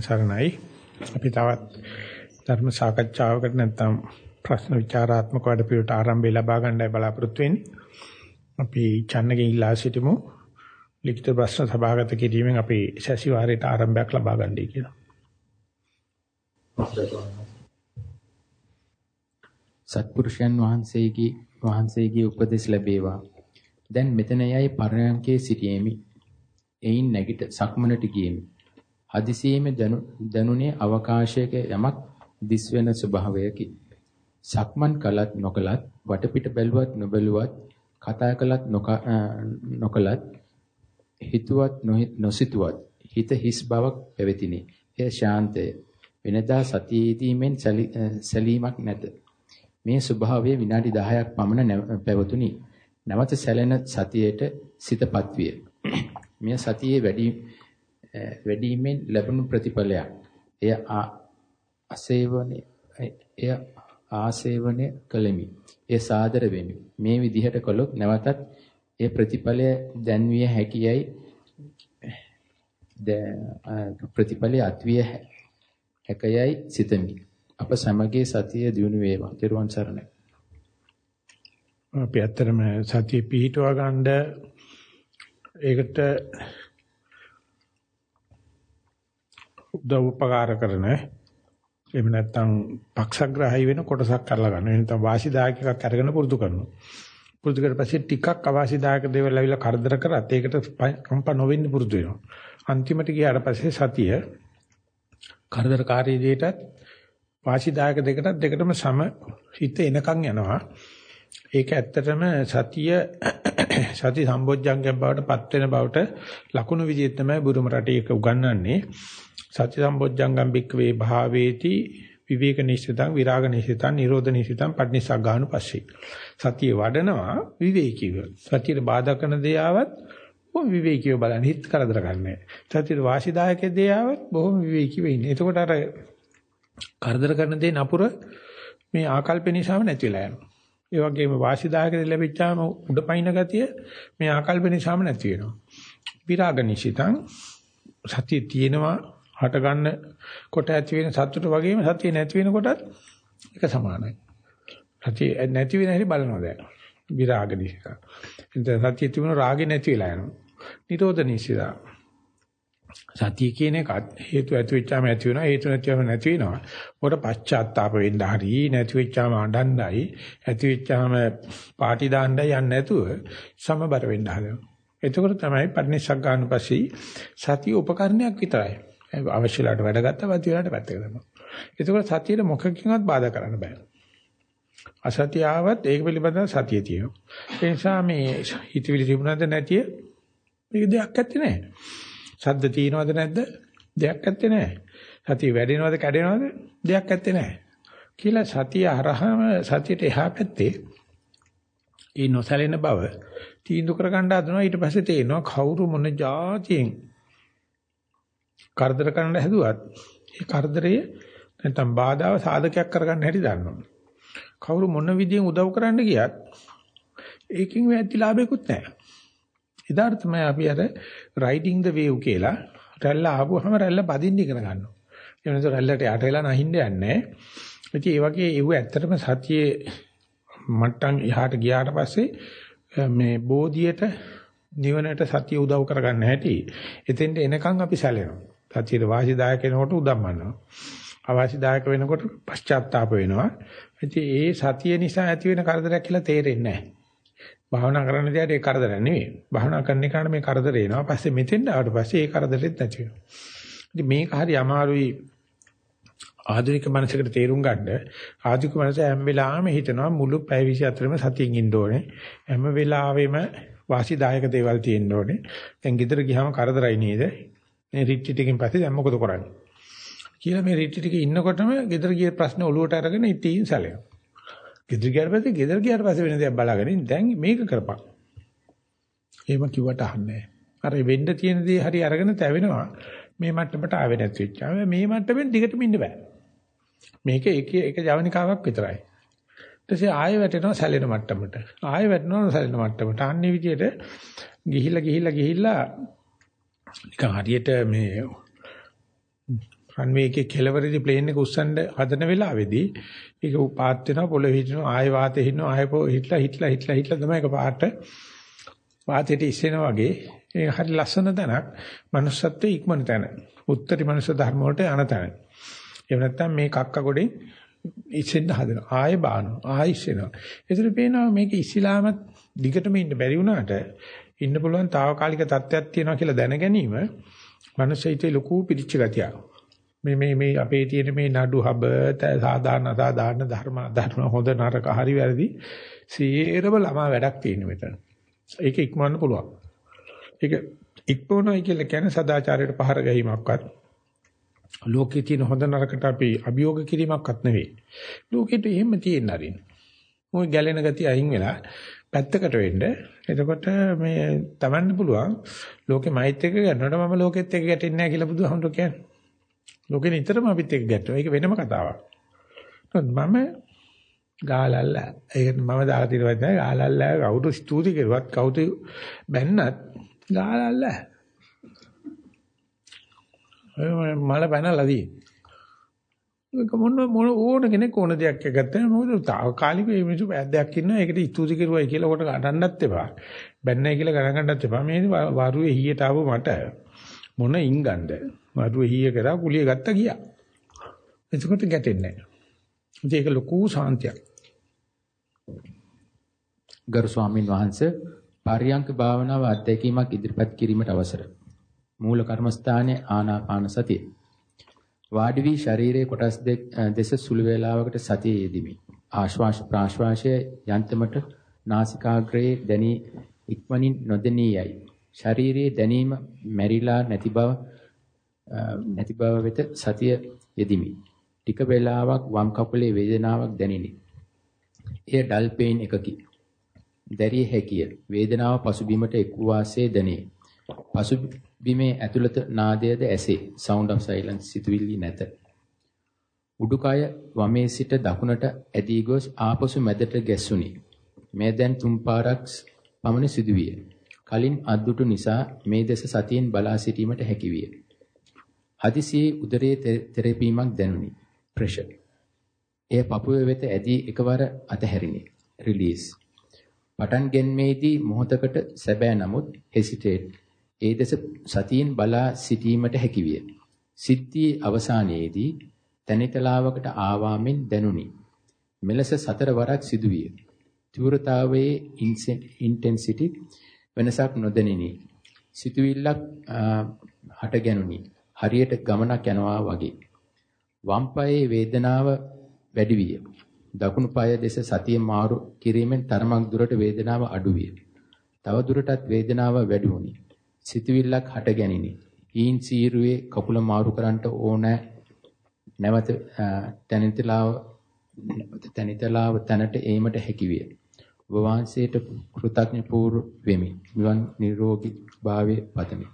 සරණයි. අපි තවත් ධර්ම සාකච්ඡාවකට නැත්නම් ප්‍රශ්න විචාරාත්මක වැඩපිළිවෙලට ආරම්භය ලබා ගන්නයි බලාපොරොත්තු වෙන්නේ. අපි චන්නගේ ඉල්ලා සිටිමු. ලිඛිත ප්‍රශ්න සභාගත කිරීමෙන් අපි සැසිවාරයට ආරම්භයක් ලබා ගන්නයි කියලා. සත්පුරුෂයන් වහන්සේගේ වහන්සේගේ උපදෙස් ලැබේවා. දැන් මෙතන යයි පරයන්කේ සිටියෙමි. එයින් නැගිට සක්මනට ගියෙමි. හදිසියෙම දැනුනේ අවකාශයක යමක් දිස්වෙන ස්වභාවයකි. සක්මන් කළත් නොකළත් වටපිට බැලුවත් නොබැලුවත් කතා කළත් නොකළත් හිතුවත් නොසිතුවත් හිත හිස් බවක් පැවතිනි. එය ශාන්තය. වෙනදා සතියේදීමෙන් සැලීමක් නැත. මේ ස්වභාවය විනාඩි 10ක් පමණ පැවතුනි. නැවත සැලෙන සතියේට සිතපත් විය. මෙය සතියේ වැඩි වැඩිමෙන් ලැබුණු ප්‍රතිඵලයක්. එය ආසේවනේ එය ආසේවනය කළෙමි. ඒ සාදර වෙමි. මේ විදිහට කළොත් නැවතත් ඒ ප්‍රතිඵලය දැන්විය හැකියයි ප්‍රතිඵලය අත්විය හැකයයි සිතමි. අප සමගයේ සතිය දිනු වේවා. ත්වන් සරණයි. අපි ඇත්තටම සතිය පිහිටුවා ගන්න ඒකට උදව් උපකාර කරන එහෙම නැත්නම් පක්ෂග්‍රාහී වෙන කොටසක් කරලා ගන්න. එහෙනම් තමයි වාසිදායක එකක් අරගෙන පුරුදු කරනවා. පුරුදු කරලා පස්සේ ටිකක් අවාසිදායක දේවල් ඇවිල්ලා කරදර කරත් ඒකට කම්ප නොවෙන්න පුරුදු වෙනවා. අන්තිමට ගියාට පස්සේ සතිය කරදරකාරී දෙයටත් වාසිදායක දෙකටත් දෙකටම සම හිත එනකන් යනවා. ඒක ඇත්තටම සතිය සති සම්බොජ්ජංගයෙන් බවට පත් වෙන බවට ලකුණු විදිහට තමයි බුරුම රටේ එක උගන්වන්නේ. සති සම්බොජ්ජංගම් බික්කවේ භාවේති විවේක නිශ්චිතං විරාග නිශ්චිතං නිරෝධ නිශ්චිතං පටිනිසග්ගාණු පස්සේ. සතිය වඩනවා විවේකීව. සතියට බාධා කරන දේ ආවත් බොහොම විවේකීව බලන්න හිත කරදර ගන්නෑ. සතියට වාසිදායක දේ ආවත් බොහොම විවේකීව ඉන්නේ. එතකොට අර කරදර කරන දේ නපුර මේ ආකල්ප නිසාම නැති වෙලා යනවා. ඒ වගේම වාසිදායක දේ ලැබිච්චාම උඩපයින් ගතිය මේ ආකල්ප නිසාම නැති වෙනවා. විරාග නිශ්චිතං සතිය තියෙනවා හට ගන්න කොට ඇති වෙන සතුට වගේම සතිය නැති වෙනකොටත් ඒක සමානයි. සතිය නැති වෙන හැටි බලනවා දැන්. විරාග නිසිතා. එතන සතිය තිබුණ රාගෙ නැති වෙලා යනවා. නිරෝධ නිසිතා. සතිය කියන එකත් හේතු ඇති වෙච්චාම ඇති වෙනවා හේතු නැතිවම නැති වෙනවා. උකට පශ්චාත්තාප වෙන්න හරි නැති වෙච්චාම අඬන්නයි ඇති වෙච්චාම පාටි දාන්නයි යන්නේ නැතුව සමබර වෙන්න හදනවා. එතකොට තමයි පරිණිසක් ගන්න පස්සේ සතිය උපකරණයක් විතරයි. අවශ්‍ය වෙලාවට වැඩ ගත්තා වත් වෙලාවට පැත්තක දානවා. ඒකෝර සතියේ මොකකින්වත් බාධා කරන්න බෑ. අසතිය ආවත් ඒක පිළිබඳව සතිය තියෙනවා. ඒ නිසා මේ හිතවිලි තිබුණාද නැතිය මේක දෙයක් ඇත්තේ නැහැ. සද්ද තියෙනවද නැද්ද? දෙයක් ඇත්තේ නැහැ. සතිය වැඩෙනවද කැඩෙනවද? දෙයක් ඇත්තේ නැහැ. කියලා සතිය අරහම සතියට එහා පැත්තේ ඒ නොසැලෙන බව තීන්දුව කරගන්න හදනවා ඊට පස්සේ තේනවා කවුරු මොන જાතියෙන් කරදර කරන්න හැදුවත් ඒ කරදරයේ නැත්නම් බාධාව සාධකයක් කරගන්න හැටි දන්නවා. කවුරු මොන විදියෙන් උදව් කරන්න ගියත් ඒකින් වැටි ලාභයක්වත් නැහැ. එදාට තමයි අපි අර රයිඩින් ද වේව් කියලා රැල්ල ආවම රැල්ල බදින්න ඉගෙන ගන්නවා. ඒ වෙනස රැල්ලට යට වෙලා නැහින්න යන්නේ. ඉතින් ඒ වගේ ඒව ඇත්තටම සතියේ මට්ටම් එහාට ගියාට පස්සේ මේ බෝධියට නිවනට සතිය උදව් කරගන්න හැටි එතෙන්ට එනකන් අපි සැලෙනවා. සතියේ වාසිදායක වෙනකොට උදම්මනවා. අවාසිදායක වෙනකොට පශ්චාත්තාප වෙනවා. ඉතින් ඒ සතිය නිසා ඇති වෙන කරදරයක් කියලා තේරෙන්නේ නැහැ. භාවනා කරන්න දිහාට ඒ කරදර නෙවෙයි. භාවනා කරන එකට මේ කරදර එනවා. පස්සේ මෙතෙන් ආවට පස්සේ ඒ කරදරෙත් නැති වෙනවා. ඉතින් මේක හරි අමාරුයි ආධුනික මනසකට තේරුම් ගන්න. ආධුනික මනස හැම වෙලාවෙම හිතනවා මුළු පැය 24ම සතියින් ඉන්න ඕනේ. හැම වෙලාවෙම වාසිදායක දේවල් තියෙන්න ඕනේ. දැන් ගෙදර ගියාම කරදරයි නේද? මේ රිට්‍රීට් එකකින් පස්සේ දැන් මොකද කරන්නේ? කියලා මේ රිට්‍රීට් එකේ ඉන්නකොටම ගෙදර ගිය ප්‍රශ්න ඔලුවට අරගෙන ඉතින් සැලෙනවා. ගෙදර ගියාට පස්සේ ගෙදර ගියාට පස්සේ වෙන දේක් බලාගෙන දැන් මේක කරපන්. එහෙම කිව්වට අහන්නේ අර වෙන්න තියෙන දේ හරි අරගෙන තැවෙනවා. මේ මට්ටමට ආවෙ නැති වෙච්චා. මේ මට්ටමෙන් දිගටම ඉන්න බෑ. මේක එක එක ජවනිකාවක් විතරයි. ඊට පස්සේ ආයෙ වැටෙනවා සැලෙන මට්ටමට. ආයෙ වැටෙනවා සැලෙන මට්ටමට. අන්නේ විදිහට ගිහිල්ලා ගිහිල්ලා ගිහිල්ලා නිකන් හරියට මේ රන්වේ එකේ කෙලවරදී ප්ලේන් එක උස්සන්න හදන වෙලාවේදී ඒක පාත් වෙනවා පොළොවේ හිටිනවා ආයෙ වාතේ හිටිනවා ආයෙ පො හිටලා හිටලා හිටලා හිටලා තමයි ඒක පාට වාතයට ඉස්සෙනා වගේ ඒක හරි ලස්සන තැනක් manussත්වයේ ඉක්මන තැන. උත්තරී මනුෂ්‍ය ධර්ම වලට යන තැන. එහෙම නැත්නම් මේ කක්ක ගොඩේ ඉස්සෙන්න හදනවා. ආයෙ බානවා. ආයෙ ඉස්සෙනවා. ඒතර පේනවා මේක ඉස්ලාමත් දිගටම ඉන්න බැරි වුණාට ඉන්න පුළුවන් తాවකාලික තත්ත්වයක් තියෙනවා කියලා දැන ගැනීම මනුස්සයිතේ ලොකු පිළිච්ච ගතියක් මේ මේ මේ අපේ තියෙන මේ නඩු හබ සාධාරණ අසාධාරණ ධර්ම ධර්ම හොඳ නරක හරි වැරදි සියරම ළමා වැඩක් තියෙන මෙතන. ඒක ඉක්මවන්න පුළුවන්. ඒක ඉක්මවනයි කියලා කියන්නේ සදාචාරයට පහර ගැනීමක්වත් ලෝකේ තියෙන හොඳ නරකට අපි අභියෝග කිරීමක්වත් නෙවෙයි. ලෝකෙට එහෙම තියෙන අරින්. මොයි ගැලෙන ගතිය අයින් වෙලා පැත්තකට වෙන්න. එතකොට මේ තවන්න පුළුවන් ලෝකෙ මෛත් එක ගන්නකොට මම ලෝකෙත් එක්ක ගැටෙන්නේ නැහැ කියලා බුදුහාමුදුරු කියන්නේ. ලෝකෙ නිතරම අපිත් එක්ක ගැටෙනවා. ඒක වෙනම කතාවක්. මම ගාලල්ල. ඒක මම දාලා තියෙනවා නේද? ගාලල්ල කවුරු ස්තුති කරුවත් කවුරු බැන්නත් ගාලල්ල. මල බැනලා දී. ඒක මොන මොන ඕන කෙනෙක් ඕන දෙයක් ගත්තා මොකද තාවකාලික මේ මිනිස්සු පැද්දයක් ඉන්නවා ඒකට ස්තුති කරුවයි කියලා කොට ගණන්නත් එපා බැන්නයි කියලා ගණන් ගන්නත් එපා මේ වරුවේ හීයට ආව මට මොන ඉංගන්ද මඩුවේ හීය කරා කුලිය ගත්ත ගියා. එතකොට ගැටෙන්නේ නැහැ. ඒක ලොකු සාන්තියක්. ගරු ස්වාමින් වහන්සේ පාරියංක භාවනාව අධ්‍යක්ීමක් ඉදිරිපත් කිරීමට අවසර. මූල කර්මස්ථානයේ ආනාපාන සතිය. වාඩි වී ශරීරයේ කොටස් දෙස සුළු වේලාවකට සතිය යෙදිමි. ආශ්වාස ප්‍රාශ්වාසයේ යන්තමට නාසිකාග්‍රයේ දැනී ඉක්මනින් නොදෙනී යයි. ශරීරයේ දැනීම මැරිලා නැති බව නැති බව වෙත සතිය යෙදිමි. ටික වේලාවක් වම් කකුලේ වේදනාවක් දැනිනි. එය ඩල් පේන් එකකි. දැරිය හැකිය. වේදනාව පසුබිමට එක් වාසේ දැනේ. පසුබිමේ ඇතුළත නාදයද ඇසේ. sound of silence සිතුවිලි නැත. උඩුකය වමේ සිට දකුණට ඇදී ගොස් ආපසු මැදට ගැස්සුනි. මේ දැන් තුන් පාරක් පමණ සිදුවිය. කලින් අද්දුටු නිසා මේ දෙස සතියෙන් බලා සිටීමට හැකි විය. හදිසියේ උදරයේ තෙරපීමක් දැනුනි. ප්‍රෙෂර්. එය පපුවේ වෙත ඇදී එකවර අතහැරිනි. රිලීස්. පටන් ගැනීමේදී මොහොතකට සැබෑ නමුත් හෙසිටේට්. ඒ දෙස සතියෙන් බලා සිටීමට හැකිවිය. සිද්ධියේ අවසානයේදී තනිතලාවකට ආවාමෙන් දැනුනි. මෙලෙස සතර වරක් සිදුවිය. තීව්‍රතාවයේ ඉන්ටෙන්සිටි වෙනසක් නොදැනිනි. සිතුවිල්ලක් හට ගැනුනි. හරියට ගමනක් යනවා වගේ. වම් පායේ වේදනාව වැඩි විය. දකුණු පාය දෙස සතිය මාරු කිරීමෙන් තරමක් දුරට වේදනාව අඩු විය. තව දුරටත් වේදනාව වැඩි වුණි. සිතවිල්ලක් හට ගැනිනි. ඊන් සීරුවේ කකුල මාරු කරන්නට ඕන නැවත තනිතලාව තනිතලාව තනට ඒමට හැකි විය. ඔබ වහන්සේට කෘතඥ පූර්ව වෙමි. නිවන් නිරෝගී භාවයේ පතමි.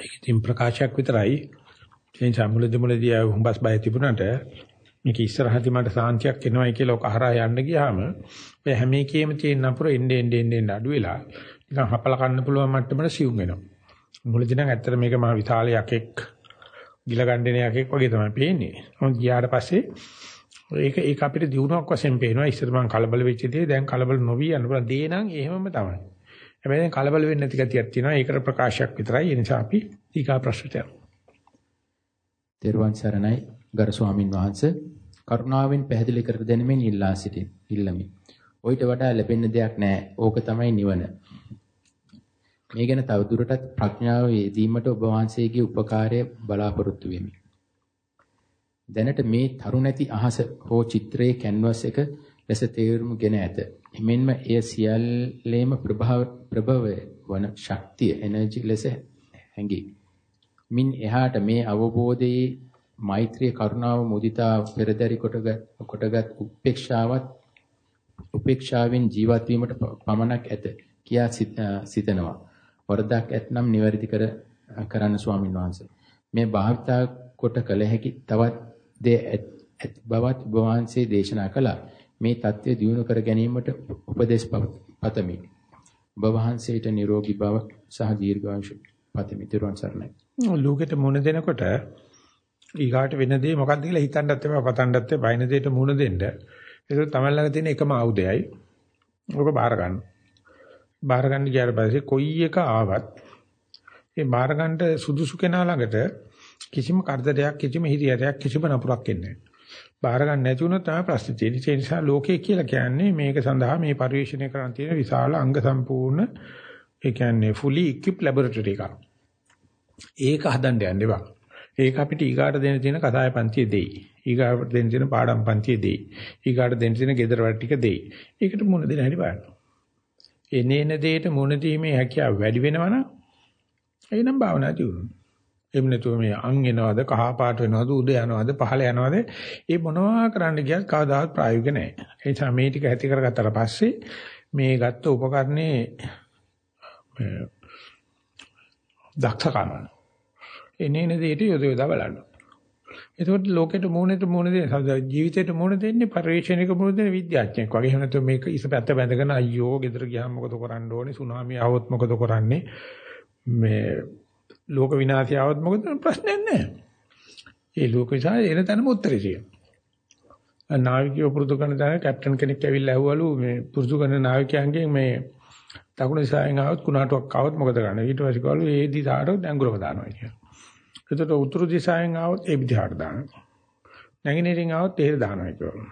ඒක ඉතින් ප්‍රකාශයක් විතරයි. ඒ නිසා මුලදී මුලදී හුඹස් බය තිබුණාට මේක ඉස්සරහදී මට සාන්තියක් එනවයි කියලා ඔක හරහා යන්න ගියාම ඔය හැම එකේම තියෙන නපුර එන්නේ එන්නේ එන්නේ අඩු වෙලා නිකන් හපල කන්න පුළුවන් මට්ටමට සිවුම් වෙනවා. මුලදී නම් ඇත්තට මේක මහ විශාල යකෙක් ගිල ගණ්ඩන යකෙක් වගේ තමයි පේන්නේ. මොකද ගියාට පස්සේ ඒක ඒක අපිට දිනුවක් වශයෙන් පේනවා. ඉස්සර මං කලබල වෙච්ච දේ දැන් කලබල නොවි යන්න පුළුවන්. දේ නම් එහෙමම තමයි. හැබැයි දැන් කලබල වෙන්නේ නැති ගතියක් තියෙනවා. ඒකට ප්‍රකාශයක් විතරයි. ඒ නිසා අපි ඊගා ප්‍රශ්නට යමු. තෙරුවන් සරණයි ගරු ස්වාමින් වහන්සේ කරුණාවෙන් පැහැදිලි කර දෙනෙමින් ඉල්ලා සිටින් ඉල්ලමි. ඔయిత වඩා ලැබෙන්න දෙයක් නැහැ. ඕක තමයි නිවන. මේ ගැන තවදුරටත් ප්‍රඥාව යෙදීමට ඔබ වහන්සේගේ උපකාරය බලාපොරොත්තු වෙමි. දැනට මේ තරු නැති අහස හෝ චිත්‍රයේ කැන්වස් එක ලෙස තේරුම්ගෙන ඇත. එමෙන්ම එය සියල්ලේම ප්‍රභව ප්‍රභවය වන ශක්තිය එනර්ජි ලෙස හැඟේ. මින් එහාට මේ අවබෝධයේ මෛත්‍රිය කරුණාව මුදිතා පෙරදරි කොටගත් උපේක්ෂාවත් උපේක්ෂාවෙන් ජීවත් වීමට පමණක් ඇත කියා සිතනවා. වරදක් ඇතනම් නිවැරදි කර කරන්න ස්වාමින් වහන්සේ. මේ භාවිතා කොට කළ හැකි තවත් දේ ඇති බවත් ඔබ වහන්සේ දේශනා කළා. මේ தත්ත්වය දියුණු කර ගැනීමට උපදෙස් පතමි. ඔබ වහන්සේට නිරෝගී බව සහ දීර්ඝායුෂ පතමි තිරුවන් සරණයි. ලෝකෙට මුණ දෙනකොට ඊගාට වෙන දේ මොකක්ද කියලා හිතන්නත් එපා පතන්නත් එපා බයින දෙයට මුණ දෙන්න. ඒක තමයි ළඟ තියෙන එකම ආයුධයයි. ඔක බාර ගන්න. බාර ගන්න ගියාට පස්සේ කොයි එක ආවත් ඒ බාර ගන්නට සුදුසු කෙනා ළඟට කිසිම කරදරයක් කිසිම හිරියරයක් කිසිම නපුරක් එන්නේ නැහැ. බාර ගන්න නැති වුණොත් තමයි ප්‍රශ්නේ තියෙන්නේ. ඒ නිසා ලෝකය කියලා කියන්නේ මේක සඳහා මේ පරිශ්‍රණය කරන්න තියෙන විශාල අංග සම්පූර්ණ ඒ කියන්නේ fully equipped laboratory එකක්. ඒක හදන්න යන්න එපා. ඒක අපිට ඊගාට දෙන්න තියෙන කසාය පන්තිය දෙයි. ඊගාට දෙන්න තියෙන පාඩම් පන්තිය දෙයි. ඊගාට දෙන්න තියෙන ගෙදර වැඩ ටික දෙයි. ඒකට මුණ දෙන්න හැටි බලන්න. එනේන දෙයට මුණ දීමේ හැකියාව වැඩි වෙනවනම් එනම් භාවනා දියුණුව. එහෙම නැතුව මේ අං එනවද කහ පාට වෙනවද උද යනවද පහළ යනවද ඒ මොනවා කරන්න ගියත් කවදාවත් ප්‍රායෝගික නැහැ. ඒ නිසා මේ ටික ඇති කරගත්තට පස්සේ මේ ගත්ත උපකරණේ දක්ෂකම එනේන දෙයට යොද යොදා බලන්න. එතකොට ලෝකෙට මූණට මූණ දෙන ජීවිතේට මූණ දෙන්නේ පරිශ්‍රණයක මූණ දෙන විද්‍යාඥයෙක් වගේ. එහෙම නැත්නම් මේක ඉසපැත්ත බැඳගෙන අයියෝ ගෙදර ගියාම මොකද කරන්න ඕනේ? සුනාමි ආවොත් මොකද කරන්නේ? මේ ලෝක විනාශය આવත් මොකද ප්‍රශ්නයක් නැහැ. ඒ ලෝක විනාශය එන තැනම උත්තරේ තියෙනවා. නාවිකයෝ පුරුදු කරන තැන කැප්ටන් කෙනෙක් ඇවිල්ලා ඇහුවලු මේ පුරුදු කරන නාවිකයන්ගෙන් මේ දකුණු දිශාවෙන් ආවොත් කුණාටුවක් ආවොත් මොකද කරන්නේ? ඊට පස්සේ කවලු ඒ දිශාවට දැඟුරම දානවා කියලා. එතකොට උතුරු දිශාවෙන් ආවොත් ඒ දිශාවට දානවා. නැගෙනහිරින් ආවොත් එහෙට දානවා කියලා.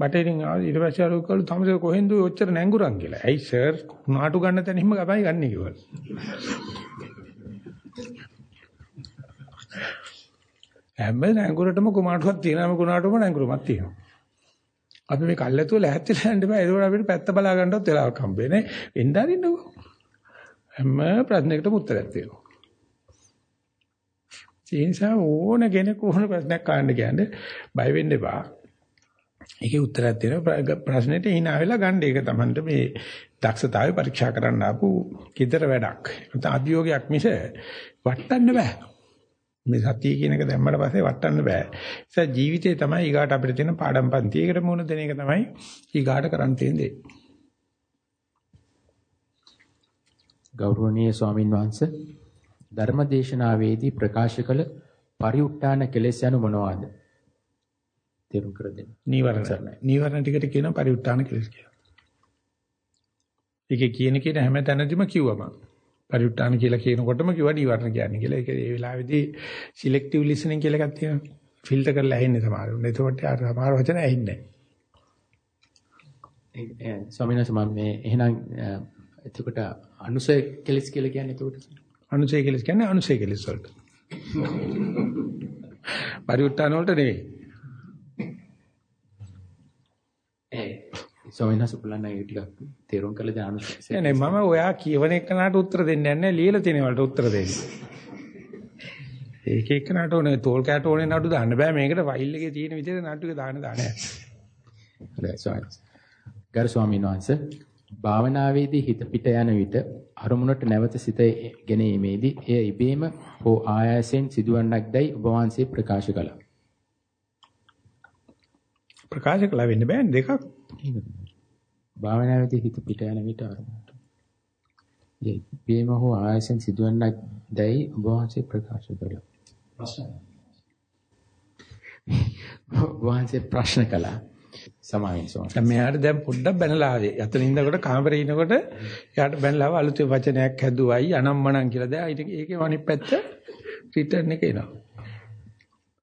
බටහිරින් ආවොත් ඊට පස්සේ අර කවලු තමසේ කොහෙන්ද ඔච්චර නැඟුරන් කියලා. ඇයි සර් කුණාටු ගන්න තැන හිම ගමයි ගන්න කිව්වලු. හැම නැංගුරටම කුමාරටුවක් තියෙනවා හැම කුමාරටුවම නැංගුරමක් තියෙනවා. අපි මේ කල්ැතුව ලැහැත්තිලා යන්න බෑ. ඒකෝට අපිට පැත්ත බලා ගන්නවත් වෙලාවක් හම්බෙන්නේ නැහැ. එන්න අරින්නකෝ. හැම ප්‍රශ්නයකටම උත්තරයක් තියෙනවා. ඒ නිසා ඕන කෙනෙක් ඕන ප්‍රශ්නයක් අහන්න කියන්නේ බය වෙන්න එපා. ඒකේ උත්තරයක් තියෙනවා ප්‍රශ්නෙට hina වෙලා ගන්න. ඒක Tamanට මේ දක්ෂතාවය පරීක්ෂා කරන්න ආපු කිතර වැඩක්. නැත්නම් අභියෝගයක් මිස වටන්න බෑ. මේ සතිය කියන එක දැම්මට පස්සේ වටන්න බෑ. ඒ නිසා ජීවිතේ තමයි ඊගාට අපිට තියෙන පාඩම් පන්ති. ඒකට මුණ දෙන එක තමයි ඊගාට කරන්න තියෙන දේ. ගෞරවනීය ස්වාමින් වහන්සේ ධර්මදේශනාවේදී ප්‍රකාශ කළ පරිඋට්ටාන කෙලෙස් යනු මොනවාද? තේරුම් කර දෙන්න. නීවරණ සරණයි. නීවරණ ටිකට කියනවා පරිඋට්ටාන කෙලෙස් කියලා. ඒකේ කියන කේන හැම තැනදීම කිව්වම පරිඋට්ටාන කියලා කියනකොටම කිව්වා නීවරණ කියන්නේ කියලා. ඒක ඒ වෙලාවේදී සිලෙක්ටිව් ලිසනින් කියලා එකක් තියෙනවා. ෆිල්ටර් කරලා ඇහෙන්නේ සමහරවල්. එතකොට අර සමහර වචන ඇහෙන්නේ නැහැ. ඒ ස්වාමීන් වහන්සේ මම මේ එහෙනම් එතකොට අනුසය කෙලස් කියලා කියන්නේ එතකොට අනුසය කෙලස් කියන්නේ අනුසය කෙලස් වලට. පරිඋත්තාන වලට නෙවෙයි. ඒ ස්වාමීන් වහන්සේ බලන්නේ ටිකක් තේරුම් කළ දානුසය. නෑ මම ඔයා කියවන එකකට උත්තර දෙන්නේ නැහැ. ලියලා තියෙන වලට උත්තර දෙන්නේ. ඒක එක්කනට ඕනේ තෝල් කැට ඕනේ නඩු දාන්න බෑ මේකට ෆයිල් එකේ තියෙන විදිහට නඩු එක දාන්න දාන්න. හරි ස්වාමීන් වහන්සේ. ගරු ස්වාමීන් වහන්සේ භාවනාවේදී හිත පිට යන විට අරමුණට නැවත සිත ගෙනීමේදී එය ඉබේම හෝ ආයාසයෙන් සිදුවන්නක් දැයි ඔබ වහන්සේ ප්‍රකාශ කළා. ප්‍රකාශ කළා වෙන්න බෑනේ දෙකක්. භාවනාවේදී හිත පිට යන විට අරමුණට. ඉබේම හෝ ආයාසයෙන් සිදුවන්නක් දැයි ඔබ වහන්සේ ප්‍රකාශ කළා. ප්‍රශ්න. වහන්සේ ප්‍රශ්න කළා. සමාවෙන් සෝන. දැන් මෙයාට දැන් පොඩ්ඩක් බැනලා ආවේ. යතන ඉඳකොට කාමරේ ඉනකොට එයාට බැනලා ආව අලුතෙන් වචනයක් හැදුවයි අනම්මනම් කියලා. දැන් ඒකේ අනිත් පැත්ත රිටර්න් එක එනවා.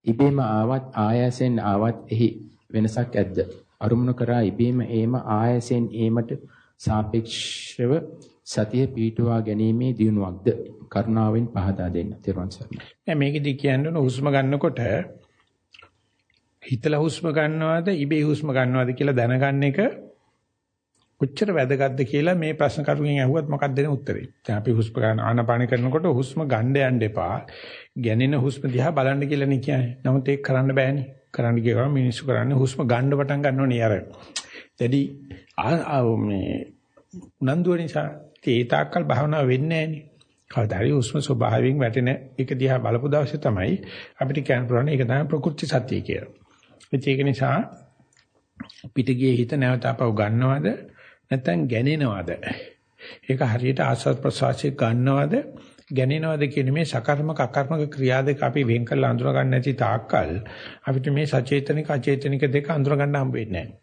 ඉබේම ආවත් ආයසෙන් ආවත් එහි වෙනසක් ඇද්ද? අරුමුණු කරා ඉබේම ඒම ආයසෙන් ඒමට සාපේක්ෂව සතිය පීටුවා ගැනීමේ දියුණුවක්ද? කරුණාවෙන් පහදා දෙන්න. තෙරුවන් සරණයි. නෑ මේකෙදි කියන්නේ හුස්ම ගන්නකොට හිතලා හුස්ම ගන්නවද ඉබේ හුස්ම ගන්නවද කියලා දැනගන්න එක කොච්චර වැදගත්ද කියලා මේ ප්‍රශ්න කරුගෙන් අහුවත් මොකක්ද දෙන උත්තරේ. දැන් අපි හුස්ම ගන්න ආනපාන කරනකොට හුස්ම ගන්න යන්න එපා. ගැනෙන හුස්ම දිහා බලන්න කියලා නේ කියන්නේ. නමුත් ඒක කරන්න බෑනේ. කරන්න ගියවම මිනිස්සු කරන්නේ හුස්ම ගන්න පටන් ගන්නෝනේ අර. දැඩි මේ උනන්දුව නිසා ඒ තාක්කල් භාවනාව වෙන්නේ නැහනේ. කවදාරි හුස්ම ස්වභාවයෙන් වැටෙන එක දිහා බලපු දවසේ තමයි අපිට කියන්න පුළුවන් ඒක තමයි ප්‍රකෘති සත්‍යය කියලා. ඒක නිසා පිටගියේ හිත නැවත අපව ගන්නවද නැත්නම් ගැනෙනවද? ඒක හරියට ආස්වාද ප්‍රසවාසයේ ගන්නවද? ගැනෙනවද කියන මේ සකර්මක අකර්මක ක්‍රියා දෙක අපි වෙන් කරලා අඳුර ගන්න නැති තාක්කල් අපිට මේ සචේතනික අචේතනික දෙක අඳුර ගන්න හම්බ වෙන්නේ නැහැ.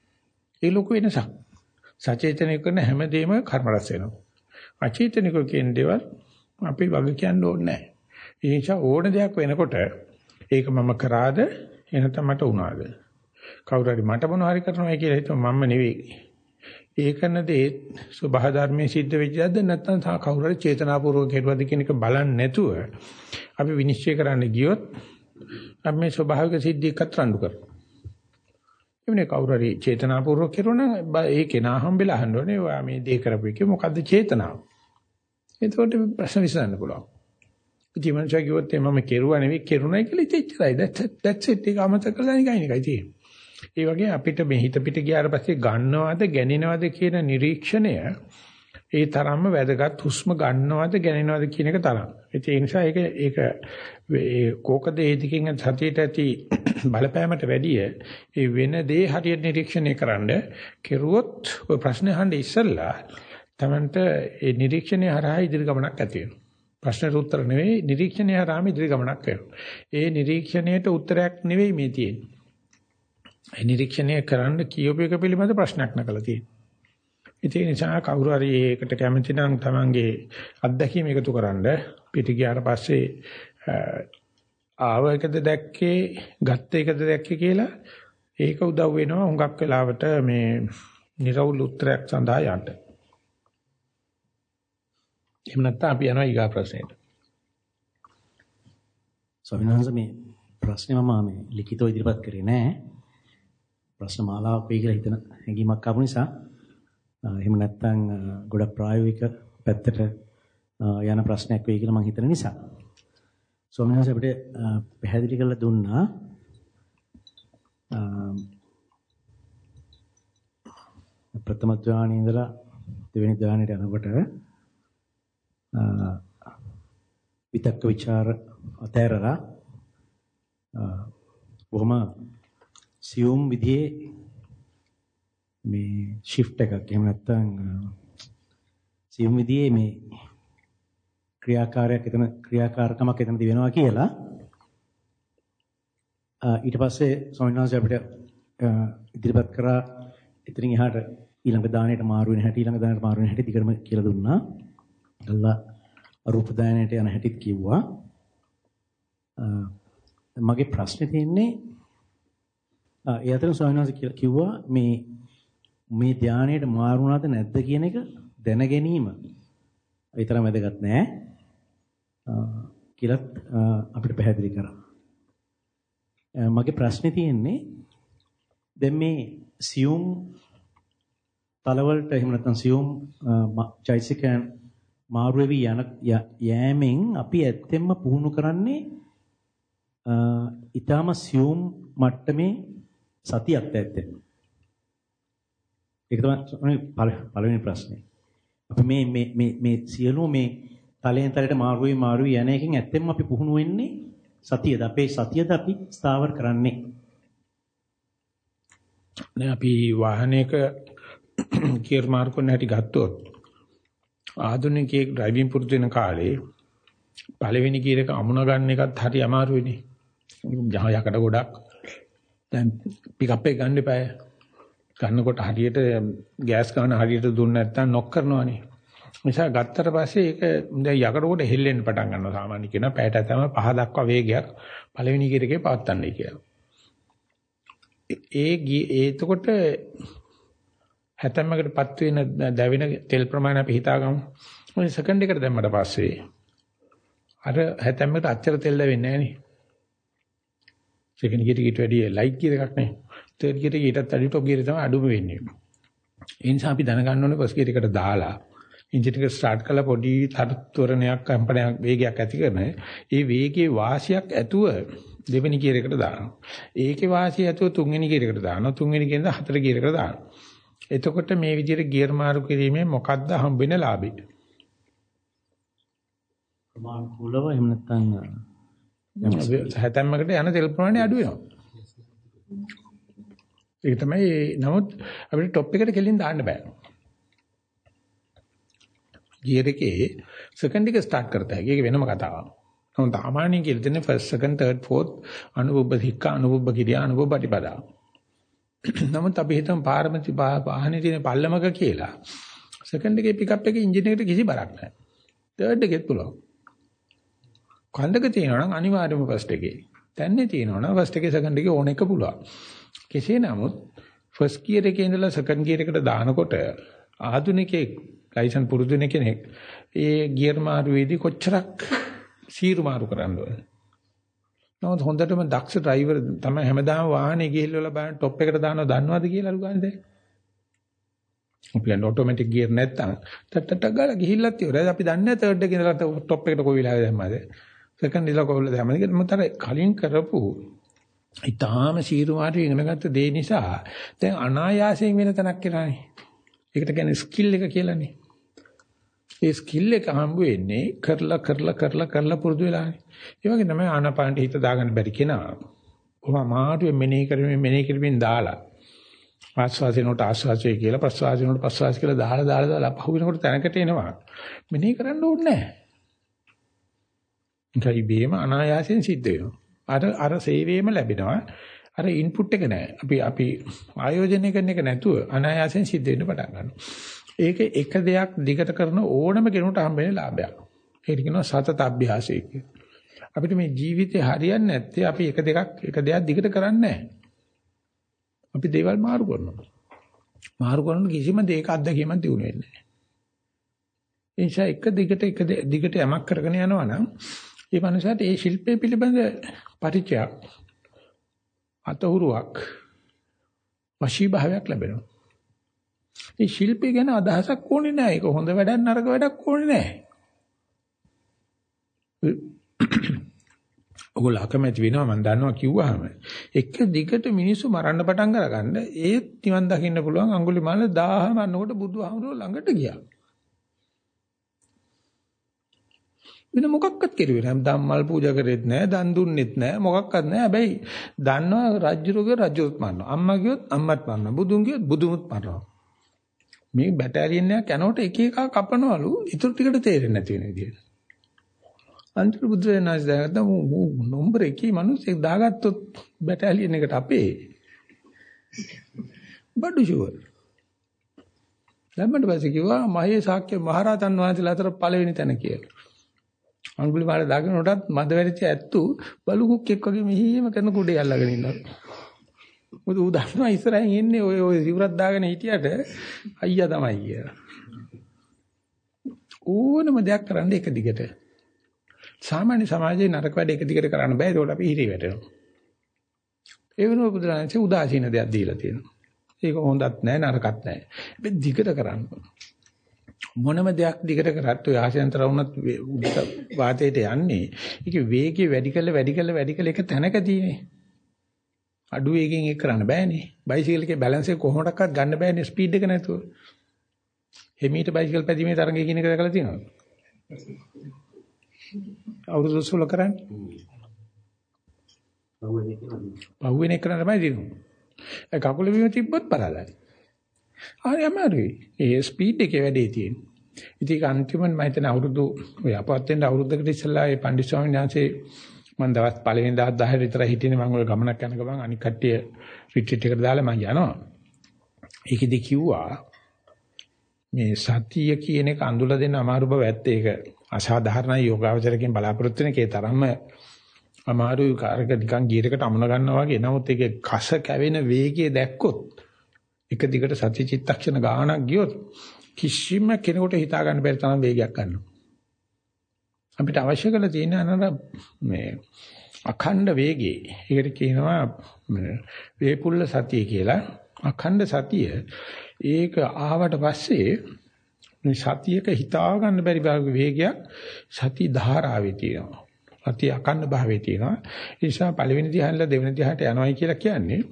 ඒ ලොකු වෙනසක්. සචේතනික කරන හැමදේම කර්ම රස වෙනවා. අචේතනික කියන දේවල් අපි වග කියන්න ඕනේ නැහැ. ඒ නිසා ඕන දෙයක් වෙනකොට ඒක මම කරාද එනතම මට වුණාද? කවුරු හරි මට මොන හරි කරනවා කියලා හිතුව මම නෙවෙයි. ඒ කරන දේ සබහ ධර්මයේ සිද්ධ වෙච්චද නැත්නම් තා කවුරු හරි චේතනාපූර්වක කෙරුවද කියන එක බලන්නේ නැතුව අපි විනිශ්චය කරන්න ගියොත් අපි මේ ස්වභාවික සිද්ධියක් අත්රණ්ඩු කරනවා. එමුනේ කවුරු හරි චේතනාපූර්වක කෙරුණා ඒ කෙනා හම්බෙලා අහන්න ඔයා මේ දේ කරපු එකේ මොකද්ද චේතනාව? එතකොට ප්‍රශ්න විසඳන්න පුළුවන්. ඉතින් මම කිව්වොත් මම කෙරුවා නෙවෙයි කෙරුණයි කියලා ඉතින් එච්චරයි. that's it. ඒක අමතක කරලා නිකන් එකයි තියෙන්නේ. ඒ වගේ අපිට මේ හිත පිට ගියාට පස්සේ ගන්නවද ගැනිනවද කියන නිරීක්ෂණය ඒ තරම්ම වැදගත් හුස්ම ගන්නවද ගැනිනවද කියන එක තරම්. ඒ නිසා ඒක ඒක ඒ කෝකද ඒ දිකින් සතියට ඇති බලපෑමට වැඩිය ඒ වෙන දේ හරියට නිරීක්ෂණය කරන්න කෙරුවොත් ඔය ප්‍රශ්නේ අහන්න ඉස්සෙල්ලා Tamanට ඒ නිරීක්ෂණය හරහා ඉදිරි ගමනක් ඇති වෙනවා. ප්‍රශ්නට උත්තර නෙවෙයි නිරීක්ෂණය හරහාම ඉදිරි ගමනක් වෙනවා. ඒ නිරීක්ෂණයට උත්තරයක් නෙවෙයි මේ තියෙන්නේ. ඒ නිරීක්ෂණය කරන්න කියෝප එක පිළිබඳ ප්‍රශ්නයක් නැකලා තියෙනවා. ඒ නිසා කවුරු හරි ඒකට කැමති නම් Tamanගේ අත්දැකීම් එකතු කරන්න පිට ගියාට පස්සේ ආව එකද දැක්කේ ගත්ත එකද දැක්කේ කියලා ඒක උදව් වෙනවා හුඟක් වෙලාවට මේ නිර්වුල් උත්තරයක් සඳහා යන්න. එහෙම නැත්නම් අපි යනවා ඊගා ප්‍රශ්නෙට. ස්වාමීන් වහන්සේ මේ ප්‍රශ්නේ මම මේ ලිඛිතව ඉදිරිපත් කරේ නෑ. ප්‍රශ්න මාලාවක් වෙයි කියලා හිතන හැඟීමක් ආපු නිසා එහෙම නැත්නම් ගොඩක් ප්‍රායෝගික පැත්තට යන ප්‍රශ්නයක් වෙයි කියලා මම හිතන නිසා. ස්වාමීන් වහන්සේ අපිට පැහැදිලි කරලා දුන්නා ප්‍රථම ඥානෙ ඉඳලා දෙවෙනි ඥානෙට යනකොට විතක්ක ਵਿਚාර අතෑරලා බොහොම සියුම් විදිහේ මේ shift එකක් එහෙම නැත්නම් සියුම් විදිහේ මේ ක්‍රියාකාරයක් එතන ක්‍රියාකාරකමක් එතනදී වෙනවා කියලා ඊට පස්සේ ස්වාමීන් වහන්සේ අපිට ඉදිරිපත් කරා ඉතින් එහාට ඊළඟ දාණයට මාරු වෙන හැටි ඊළඟ දාණයට මාරු වෙන හැටි දිගටම කියලා දුන්නා. අල්ලා අරූප දාණයට යන හැටිත් කිව්වා. මගේ ප්‍රශ්නේ තියෙන්නේ ඒ අතර ස්වාමීන් වහන්සේ කිව්වා මේ මේ ධානයට මාරුණාද නැද්ද කියන එක දැන ගැනීම විතරම වැදගත් නෑ කියලත් අපිට පැහැදිලි කරා. මගේ ප්‍රශ්නේ තියෙන්නේ දැන් මේ සියුම් තලවලට එහෙම නැත්නම් සියුම් චෛසිකයන් මාරු වෙවි යන යෑමෙන් අපි ඇත්තෙන්ම පුහුණු කරන්නේ ඊටාම සියුම් මට්ටමේ සතියක් ඇත්තෙන්ම. ඒක තමයි පළවෙනි ප්‍රශ්නේ. අපි මේ මේ මේ මේ සියලු මේ තලයෙන් තලයට මාරුවේ මාරුවේ යන එකෙන් ඇත්තෙන්ම අපි පුහුණු වෙන්නේ සතියද අපේ සතියද අපි ස්ථාවර කරන්නේ. නේ අපි වාහනයක ගියර් මාරු කරන හැටි ගත්තොත් ආධුනිකයෙක් ඩ්‍රයිවිං පුරුදු වෙන කාලේ පළවෙනි ගියර් එක අමුණ ගන්න එකත් හරි අමාරු වෙන්නේ. යකට ගොඩක් දැන් පිකප් එක ගන්න එපාය. ගන්නකොට හරියට ගෑස් ගන්න හරියට දුන්නේ නැත්නම් නොක් කරනවානේ. නිසා ගත්තට පස්සේ ඒක දැන් යකඩ කොට හෙල්ලෙන්න පටන් ගන්නවා සාමාන්‍ය කියන පැයට තමයි පහ දක්වා වේගයක් පළවෙනි ගියර් එකේ පවත්තන්නේ කියලා. ඒ ඒ එතකොට හැතැම්මකටපත් වෙන දැවෙන තෙල් ප්‍රමාණය අපි හිතාගමු. මොකද සෙකන්ඩ් එකට දැම්මට පස්සේ අර හැතැම්මකට අච්චර තෙල් දැවෙන්නේ නැහැ නේ. සෙකන්ඩ් ගියර් එකට වැඩිය ලයිට් ගියර් එකක් නේ. තර්ඩ් ගියර් එකේ ඊටත් අඩු ටොප් ගියර් තමයි අඩුම වෙන්නේ. ඒ නිසා අපි දැනගන්න ඕනේ ෆස්ට් ගියර් එකට දාලා එන්ජින් එක ස්ටාර්ට් කරලා පොඩි තරත්වරණයක් කම්පනයක් වේගයක් ඇති කරන ඒ වේගයේ වාසියක් ඇතුව දෙවෙනි ගියර් එකට දානවා. ඒකේ වාසිය ඇතුව තුන්වෙනි ගියර් එකට දානවා. තුන්වෙනි ගියරෙන් හතර ගියර් එකට දානවා. එතකොට මේ විදිහට ගියර් මාරු කිරීමෙන් මොකද්ද හම්බ වෙන ලාභය? ප්‍රමාණිකූලව එහෙම නැත්නම් හැතැම්මකට යන තෙල් ප්‍රමාණය අඩු වෙනවා. ඒක තමයි නමුත් අපිට টොප් එකට කෙලින් දාන්න බෑ. ගියර් එකේ සෙකන්ඩ් එක ස්ටාර්ට් කරත හැකි. ඒක වෙනම කතාවක්. නමුත් සාමාන්‍යයෙන් කියලා දෙන්නේ ෆස්ට් සෙකන්ඩ් තර්ඩ් ෆෝර්ත් අනුබුබ්බ සික්ක අනුබුබ්බ කිරියා අනුබුබ්බ පටිපදා. නමුත් අපි හිතමු පාරමිති වාහනේ තියෙන පල්ලමක කියලා. සෙකන්ඩ් එකේ පිකප් එකේ එන්ජින් එකට කිසි බරක් නැහැ. තර්ඩ් එකෙත් පුළුවන්. කන්දක තියෙනවා නම් අනිවාර්යයෙන්ම ෆස්ට් එකේ. දැන්නේ තියෙනවා නම් ෆස්ට් එකේ සෙකන්ඩ් එකේ ඕන එක පුළුවන්. කෙසේ නමුත් ෆස්ට් ගියර් එකේ ඉඳලා සෙකන්ඩ් ගියර් එකට දානකොට ආධුනිකයෙක් ලයිසන් පුරුදු කෙනෙක් ඒ ගියර් මාරුවේදී කොච්චරක් සීරු මාරු කරන්න ඕනේ. නමුත් හොඳටම දක්ෂ ඩ්‍රයිවර් තමයි හැමදාම වාහනේ ගිහිල්ලා බලන්න টොප් එකට දානවා දන්නවද කියලා අලු ගන්නේ දැන්. අපි යන ඔටෝමැටික් ගියර් නැත්තම් ටටට ගාලා ගිහිල්ලත් ඉවරයි. අපි දන්නේ නැහැ තර්ඩ් එකේ ඉඳලා টොප් එකට කොයි වෙලාවෙ දැම්මද. සෙකන්ඩ් ඉඳලා කොහොමද දැම්මද කියලා මතර කලින් කරපු ඊටාම සීරු මාරු ඉගෙන ගත්ත දේ නිසා දැන් අනායාසයෙන් වෙන තැනක් කියලානේ. ඒකට කියන්නේ ස්කිල් එක කියලානේ. ඒ ස්කිල් එක හම්බ වෙන්නේ කරලා කරලා කරලා කරලා පුරුදු වෙලානේ. ඒ වගේ තමයි ආනාපානට හිත දාගන්න බැරි කෙනා. කොහොම අමාරුවෙන් මෙනෙහි කරමින් මෙනෙහි කරමින් දාලා ආස්වාසිනෝට ආස්වාසිය කියලා ප්‍රස්වාසිනෝට ප්‍රස්වාස කියලා දාලා දාලා දාලා පහු වෙනකොට තැනකට එනවා. මෙනෙහි කරන්න ඕනේ නැහැ. ඒකයි බේම අනායාසයෙන් සිද්ධ වෙනවා. අර අර සේවයේම ලැබෙනවා. අර ඉන්පුට් එක නැහැ. අපි අපි ආයෝජනය කරන එක නැතුව අනායාසයෙන් සිද්ධ වෙන්න පටන් ගන්නවා. ඒක එක දෙයක් දිගට කරන ඕනම කෙනෙකුට හම්බ වෙන ලාභයක්. ඒකට කියනවා සතත අභ්‍යාසය කියලා. අපිට මේ ජීවිතේ හරියන්නේ නැත්තේ අපි එක දෙකක් එක දෙයක් දිගට කරන්නේ නැහැ. අපි දේවල් මාරු කරනවා. මාරු කරන කිසිම දෙයක අත්දැකීමක් දිනු වෙන්නේ නැහැ. ඒ නිසා එක දිගට එක දිගට යමක් කරගෙන යනවා නම් ඒ මනුස්සයාට ඒ ශිල්පයේ පිළිබඳ පරිචයක් අතහුරුවක් වශී භාවයක් ලැබෙනවා. මේ ශිල්පය ගැන අදහසක් ඕනේ නැහැ. ඒක හොඳ වැඩක් නරක වැඩක් ඕනේ නැහැ. ඔගොල්ලෝ අකමැති වෙනවා මම දන්නවා කිව්වහම එක දිගට මිනිස්සු මරන්න පටන් අරගන්න ඒත් නිවන් දකින්න පුළුවන් අඟුලිමාල 1000 මන්නකොට බුදුහාමුදුරුවෝ ළඟට ගියා. වෙන මොකක්වත් කෙරුවේ නැහැ. ධම්මල් පූජා කරෙත් නැහැ, දන් දුන්නෙත් නැහැ, මොකක්වත් නැහැ. හැබැයි දන්නවා රජුරුගේ රජුත් මරනවා. අම්මා ගියොත් අම්මත් මරනවා. බුදුන් ගියොත් බුදුමුත් මරනවා. මේ බැටාලියන් එකක් යනකොට එක එක කපනවලු ඉතුරු ටිකට තේරෙන්නේ නැති වෙන විදියට. අන්තිම බුදුරජාණන් දැනගත්තා මූ නම්බර එකේ මිනිස්සෙක් දාගත්තොත් බැටාලියන් එකට අපේ බඩු ෂුවර්. දැම්මට පස්සේ කිව්වා මහේ ශාක්‍ය මහරහතන් වහන්සේලා අතර පළවෙනි තැන කියලා. අඟුලිමාල දාගෙනටත් මද වැඩිච්ච ඇත්තු බලු කුක්ෙක් වගේ මෙහිම කරන කුඩේ අල්ලගෙන ඉන්නවා. මොකද ඌ දන්නවා ඉස්සරහින් එන්නේ ඔය ඔය සිවුරක් දාගෙන හිටියට අයියා තමයි කියලා. ඕනම දෙයක් කරන්න එක දිගට. සාමාන්‍ය සමාජයේ නරක වැඩ එක දිගට කරන්න බෑ ඒකට අපි හිරේ වැටෙනවා. ඒ වෙනුව බුදුරජාණන්සේ උදාසීන දෙයක් දීලා තියෙනවා. ඒක හොඳත් නෑ නරකත් නෑ. හැබැයි දිගට කරන්න මොනම දෙයක් දිගට කරත් ඔය ආශයන්තර වුණත් වාතයට යන්නේ. ඒක වේගය වැඩි කළ වැඩි කළ වැඩි කළ එක තැනකදීනේ. අඩු වේගෙන් ඒක කරන්න බෑනේ. බයිසිකල් එකේ බැලන්ස් එක කොහොමඩක්වත් ගන්න බෑනේ ස්පීඩ් එක නැතුව. හිමීට බයිසිකල් පැදීමේ තරංගය කියන එක දැකලා තියෙනවද? අවුරුදු 16 කරන්නේ. පහුවෙන එක තමයි දිනුනේ. ඒ කකුල බිම තිබ්බොත් පරාදයි. හරි අමාරුයි. ඒ ස්පීඩ් එකේ වැඩේ තියෙන්නේ. ඉතින් ඒක අන්තිමට මම හිතන අවුරුදු ඔය අපවත් වෙන්න අවුරුද්දකට ඉස්සෙල්ලා ඒ පණ්ඩිත ස්වාමීන් වහන්සේ මම දවස් පළවෙනි දවස් 10 විතර හිටියේ මම ඔය ගමනක් යන ගමන් අනික් කට්ටිය රිට්‍රීට් එකට දාලා මම යනවා. ඒකෙදි කිව්වා මේ සතිය කියන එක අඳුලා දෙන්න අමාරු බව ඇත්ත ඒක අසාධාරණයි යෝගාවචරකෙන් බලාපොරොත්තු වෙන කේ තරම්ම අමාරුයි කාර්ක නිකන් ගියරකට අමුණ ගන්නවා වගේ. නමුත් ඒකේ කස කැවෙන වේගය දැක්කොත් එක දිගට සති චිත්තක්ෂණ ගානක් ගියොත් කිසිම කෙනෙකුට හිතා ගන්න බැරි තරම් වේගයක් ගන්නවා. අපිට අවශ්‍ය කරලා තියෙන අනර මේ අඛණ්ඩ වේගේ. ඒකට කියනවා වේපුල්ල සතිය කියලා. අඛණ්ඩ සතිය ඒක ආවට පස්සේ මේ සතියක හිතා ගන්න බැරි වේගයක් සති ධාරාවේ තියෙනවා. සතිය අකන්න භාවයේ තියෙනවා. ඒ නිසා පළවෙනි ධ්‍යානෙලා දෙවෙනි ධ්‍යානට යනවායි කියලා කියන්නේ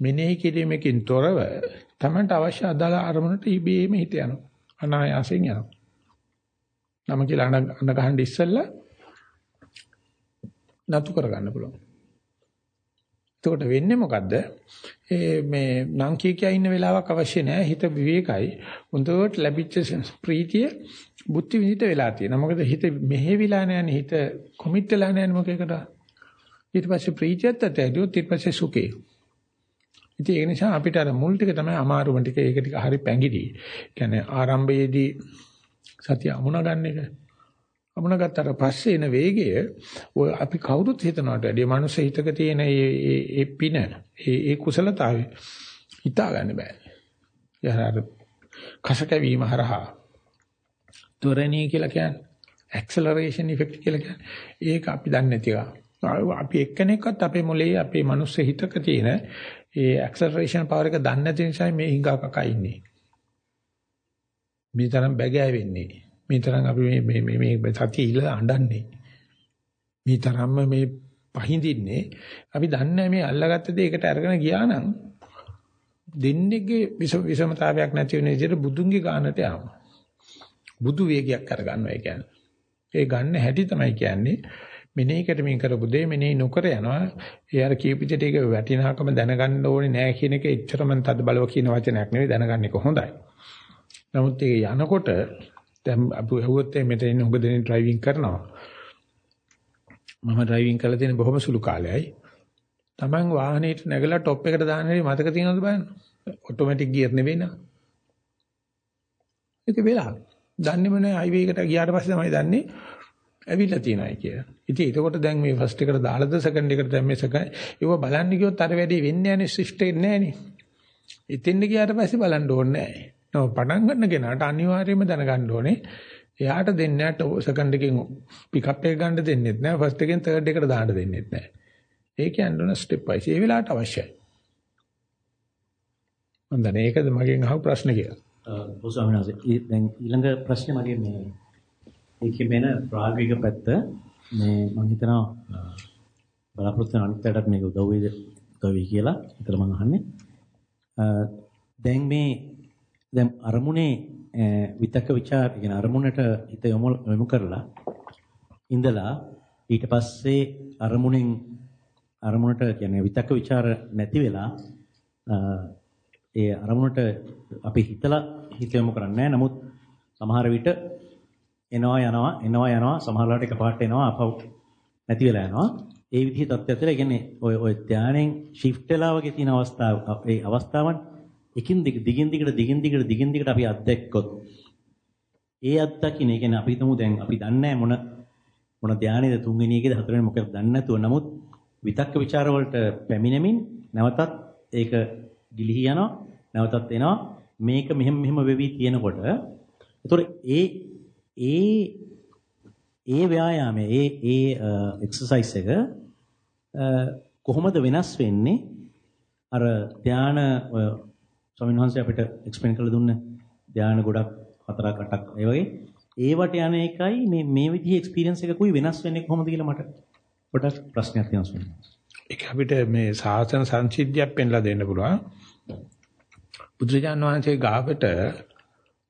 මෙනෙහි කිරීමකින් තොරව තමන්ට අවශ්‍ය අදාළ අරමුණට ඉබේම හිත යනවා. අනායාසයෙන් යනවා. නම කියලා අඬ ගහන්න ඉස්සෙල්ලා නතු කර ගන්න පුළුවන්. එතකොට වෙන්නේ මොකද්ද? ඒ මේ නම් කිය කිය ඉන්න වෙලාවක් අවශ්‍ය නැහැ. හිත විවේකයි. හොඳට ලැබිච්ච ප්‍රීතිය බුද්ධි විදිහට වෙලා තියෙනවා. මොකද හිත මෙහෙවිලා නැහැනේ. හිත කොමිට් වෙලා නැහැනේ මොකේකට. ඊට පස්සේ ප්‍රීතියත් ඇතිවෙද්දී ඊට පස්සේ සුඛේ. ඉතින් ඒ නිසා අපිට අර මුල් ටික තමයි අමාරුම ටික. ඒක ටික හරි පැංගිරි. කියන්නේ ආරම්භයේදී සතිය අමුණ ගන්න එක. අමුණ ගත්තට පස්සේ එන වේගය ඔය අපි කවුරුත් හිතනවට වැඩිය මනුස්ස හිතක තියෙන ඒ ඒ පින ඒ ඒ කුසලතාවය හිතා ගන්න බෑ. යහර කසකවීම හරහා ත්වරණී කියලා කියන්නේ ඇක්සලරේෂන් ඉෆෙක්ට් කියලා කියන්නේ ඒක අපි දන්නේ නැති එක. අපි එක්කෙනෙක්වත් අපේ මොලේ අපේ මනුස්ස හිතක තියෙන ඒ ඇක්සලරේෂන් පවර් එක දන්නේ නැති නිසා මේ හිඟා කකා ඉන්නේ. මේ තරම් බැගෑ වෙන්නේ. මේ තරම් අපි මේ මේ මේ සතිය ඉල අඬන්නේ. මේ තරම්ම මේ පහඳින්නේ අපි දන්නේ මේ අල්ලගත්ත දේ එකට අරගෙන ගියා නම් දෙන්නේගේ විෂමතාවයක් නැති වෙන විදිහට බුදුන්ගේ ගානට යනවා. බුදු වේගයක් අරගන්නවා ඒ කියන්නේ. ඒ ගන්න හැටි තමයි කියන්නේ මෙනෙහි කරමින් කරපු දේ මෙනෙහි නොකර යනවා. ඒ අර කීපිටට ඒක වැටිනාකම දැනගන්න ඕනේ නෑ කියන එක එච්චරම තද බලව කියන වචනයක් නෙවෙයි දැනගන්න එක හොඳයි. නමුත් ඒක යනකොට දැන් අපි ඇහුවොත් මෙතන ඉන්න උඹ දෙනේ ඩ්‍රයිවිං කරනවා. මම ඩ්‍රයිවිං කරලා තියෙන බොහොම සුළු කාලයයි. Taman වාහනේට නැගලා টොප් එකට දාන හැටි මතක තියෙනවද බලන්න. ඔටෝමැටික් ගියර් නෙවෙයි නා. ඒක වෙලා. දන්නේම නැහැ හයිවේ එකට ගියාට පස්සේ තමයි දන්නේ ඇවිල්ලා තියෙනයි කියලා. ඉතින් ඒකකොට දැන් මේ ෆස්ට් එකට දාලාද සෙකන්ඩ් එකට දැන් මේ සෙකන්ඩ් ඒව බලන්න ගියොත් අර වැඩේ වෙන්නේ නැහැ නේ ස්විෆ්ට් එක නැහැ නේ. ඉතින් ගියාට පස්සේ බලන්න ඕනේ නැහැ. නෝ පටන් ගන්න කෙනාට අනිවාර්යයෙන්ම දැනගන්න ඕනේ. එයාට දෙන්නේ නැහැ සෙකන්ඩ් එකෙන් පිකප් එක ගන්න දෙන්නෙත් නැහැ. ෆස්ට් එකෙන් තර්ඩ් එකට දාන්න දෙන්නෙත් නැහැ. ඒ කියන්නේ ඕන ස්ටෙප් වයිස්. ඒ වෙලාවට අවශ්‍යයි. මම දන්නේ ඒකද මගෙන් අහපු ප්‍රශ්න කියලා. ස්වාමීන් වහන්සේ. දැන් ඊළඟ ප්‍රශ්නේ මගේ මේ ඒකේ වෙන ප්‍රායෝගික පැත්ත මේ මම හිතනවා බලාපොරොත්තු වෙන අනිත් පැයටත් මේක උදව් වෙයිද උදව් වෙයි කියලා හිතලා මම අහන්නේ. දැන් මේ දැන් අරමුණේ විතක ਵਿਚාර කියන අරමුණට හිත යොමු කරලා ඉඳලා ඊට පස්සේ අරමුණෙන් අරමුණට කියන්නේ විතක ਵਿਚාර නැති වෙලා ඒ අරමුණට අපි හිතලා හිත යොමු කරන්නේ නමුත් සමහර විට එනවා යනවා එනවා යනවා සමහර වෙලාවට එකපාරට එනවා අපව නැති වෙලා යනවා. ඒ විදිහේ තත්ත්වයක් ඇතුළේ කියන්නේ ඔය ඔය ධානයෙන් shift වෙලා වගේ තියෙන අවස්ථාව ඒ අවස්ථාවන් එකින් දිග දිගින් දිගට දිගින් දිගට දිගින් දිගට අපි අත්දැක්කොත් ඒ අත්දකින්න ඒ කියන්නේ අපි හිතමු දැන් අපි දන්නේ මොන මොන ධානයේද තුන්වෙනි එකේද හතරවෙනි මොකද දන්නේ නැතුව. නමුත් විතක්ක ਵਿਚාර වලට පැමිණෙමින් නැවතත් ඒක ගිලිහි යනවා නැවතත් එනවා. මේක මෙහෙම මෙහෙම වෙවි තියෙනකොට ඒතොර ඒ ඒ ඒ ව්‍යායාමයේ ඒ ඒ එක්සර්සයිස් එක කොහොමද වෙනස් වෙන්නේ? අර ධාන ස්වාමීන් වහන්සේ අපිට එක්ස්ප්ලেইন කරලා දුන්න ධාන ගොඩක් හතරක් අටක් ඒ වගේ. ඒවට යන එකයි මේ මේ විදිහේ එක්ස්පීරියන්ස් එකකුයි වෙනස් වෙන්නේ කොහොමද කියලා මට පොඩක් ප්‍රශ්නයක් තියෙනවා ස්වාමීන් වහන්සේ. ඒක අපිට මේ සාසන සංසිද්ධියක් පෙන්ලා දෙන්න පුළුවන්. බුදුරජාන් වහන්සේ ගාවට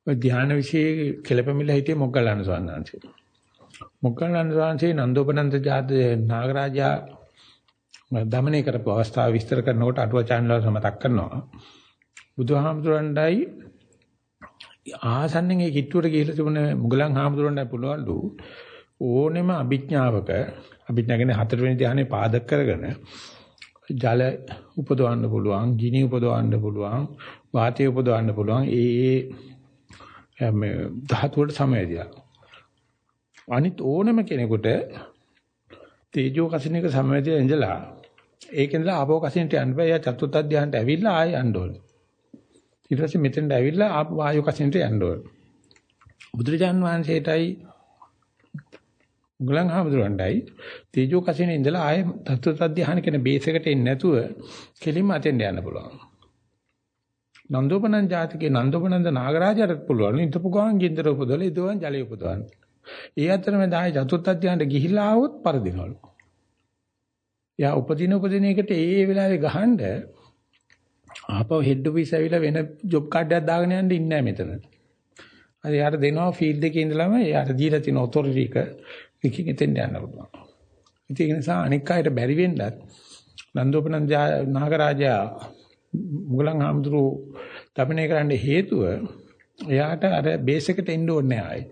ධ්‍යාන વિશે කෙලපෙමිලා හිටියේ මොග්ගලණ ස්වාමීන් වහන්සේ. මොග්ගලණ ස්වාමීන් නන්දෝපනන්ත ජාත නාගරාජා දමනය කරපු අවස්ථාව විස්තර කරනකොට අටුවචාන්වල මතක් කරනවා. බුදුහාමුදුරන්ඩයි ආසන්නෙන් ඒ කිට්ටුවට ගිහිල්ලා තිබුණ මුගලන් හාමුදුරන්ඩයි පුළුවන්ලු ඕනෙම අභිඥාවක අභිඥාගෙන හතරවෙනි ධ්‍යානෙ පාදක කරගෙන ජල උපදවන්න පුළුවන්, ගිනි උපදවන්න පුළුවන්, වාතය උපදවන්න පුළුවන්. ඒ ඒ මේ ධාතුවට සමවැදියා. අනිත් ඕනම කෙනෙකුට තේජෝ කසිනේක සමවැදිලා ඉඳලා ඒකෙන්දලා ආපෝ කසිනට යන්න බෑ. යා චතුත් අධ්‍යානට ඇවිල්ලා ආයෙ යන්න ඕනේ. ඊට පස්සේ මෙතෙන්ට ඇවිල්ලා ආපෝ වායු කසිනට යන්න ඕනේ. බුදුරජාන් වහන්සේටයි මුගලන් හාමුදුරන්ටයි තේජෝ කසිනේ ඉඳලා ආයෙ තත්ත්ව ධ්‍යාන කියන බේස් එකට එන්නේ නැතුව කෙලින්ම අතෙන්ට යන්න පුළුවන්. නන්දෝපනන් ජාතිකේ නන්දෝපනන්ද නාගරාජයට පුළුවන් ඉතපු ගාන් ගින්දර උපදවල ඉදවන් ජලය උපදවන්න. ඒ අතරම දායි චතුත් අධ්‍යානට ගිහිලා આવොත් පරදිනවලු. යා උපදින උපදින එකට ඒ වෙලාවේ ගහනද ආපහු හෙඩ් ඔෆිස් ඇවිල්ලා වෙන ජොබ් කාඩ් එකක් දාගෙන යන්න ඉන්නේ නැහැ මෙතන. අර යාට දෙනවා ෆීල්ඩ් එකේ ඉඳලාම යාට දීලා තියෙන ඔතොරිටි එක එකකින් එතෙන් යන්න පුළුවන්. ඒක නිසා අනික් අයට බැරි වෙන්නත් නන්දෝපනන්ද නාගරාජා මුගලන් හාමුදුරු දමනය කරන්න හේතුව එයාට අර බේස් එකට එන්න ඕනේ ආයි.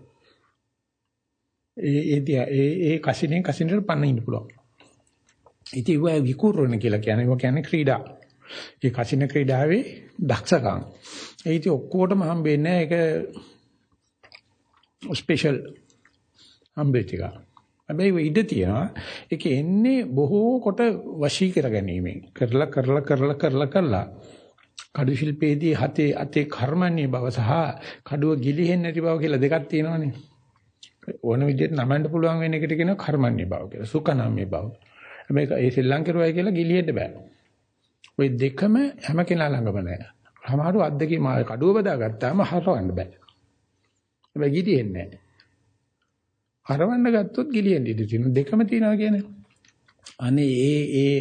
ඒ ඒ ඒ ඒ කසිනේ කසිනේට පන්න ඉන්න පුළුවන්. ඉතින් ඒ විකුරණ කියලා කියන්නේ ඒවා කියන්නේ ක්‍රීඩා. ඒ කසින ක්‍රීඩාවේ දක්ෂකම්. ඒ ඉතින් ඔක්කොටම හම්බෙන්නේ ඒක ස්පෙෂල් හම්බෙච්ච එක. හැබැයි ඉඩ තියෙනවා. ඒක එන්නේ බොහෝ කොට වශී කර ගැනීමෙන්. කරලා කරලා කරලා කරලා කරලා කඩු ශිල්පයේදී හතේ අතේ කර්මන්නේ බව සහ කඩුව ගිලිහෙන්නේ නැති බව කියලා දෙකක් තියෙනවානේ. ඕන විදිහට නමන්න පුළුවන් වෙන එකට කියනවා කර්මන්නේ බව කියලා. සුඛනම්මේ බව. මේක ඒ ශ්‍රී ලංකේරුවයි කියලා ගිලිහෙන්න බෑ. ওই දෙකම හැම කෙනා ළඟම නැහැ. සමහරව අද්දකේ මා කඩුව බදාගත්තාම හරවන්න බෑ. හැබැයි ගිලිහෙන්නේ නැහැ. හරවන්න ගත්තොත් ගිලිහෙන්න ඉඩ තියෙනවා. දෙකම තියෙනවා කියන්නේ. අනේ ඒ ඒ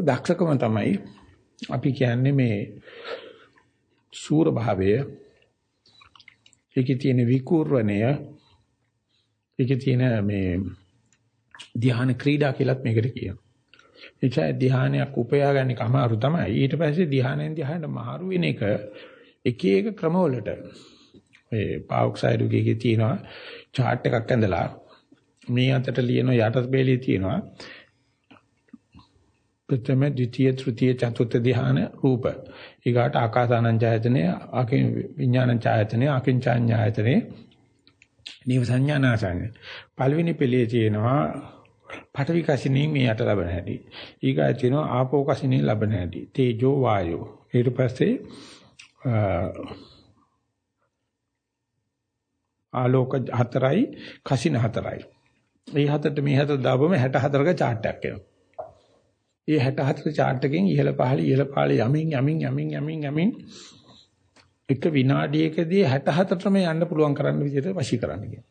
දක්ෂකම තමයි අපි කියන්නේ මේ සූර භාවය ඒකේ තියෙන විකූර්ණය ඒකේ තියෙන මේ ධ්‍යාන ක්‍රීඩා කියලත් මේකට කියනවා. එචා ධ්‍යානයක් උපයා ගන්න කමාරු තමයි. ඊට පස්සේ ධ්‍යානෙන් ධ්‍යානට මාරු වෙන එක එක එක ක්‍රමවලට ඒ පාවොක්සයිඩුගේ තියෙනවා chart එකක් ඇඳලා. මේ අතට ලියන යටත් බේලිය තියෙනවා ප්‍රථම ද්විතීය තෘතීය චතුර්ථ ධ්‍යාන රූප. ඊගාට ආකාසානං ඡායතනෙ ආකින් විඥානං ඡායතනෙ ආකින්චාඤ්ඤායතනෙ නිව සංඥානාසං පළවෙනි පෙළේ තියෙනවා පඨවි කසිනින් මේ යට ලබන හැටි. ඊගාට තියෙනවා ආපෝ කසිනින් ලබන හැටි. තේජෝ වායෝ. ඊට පස්සේ ආලෝක හතරයි කසින හතරයි. මේ හතරට මේ හතර දාපුවම 64ක chart එකක් එනවා. මේ 64 chart එකෙන් ඉහළ පහළ ඉහළ පහළ යමින් යමින් යමින් යමින් යමින් එක විනාඩියකදී 64ටම යන්න පුළුවන් කරන්න විදිහට වශී කරන්න කියන්නේ.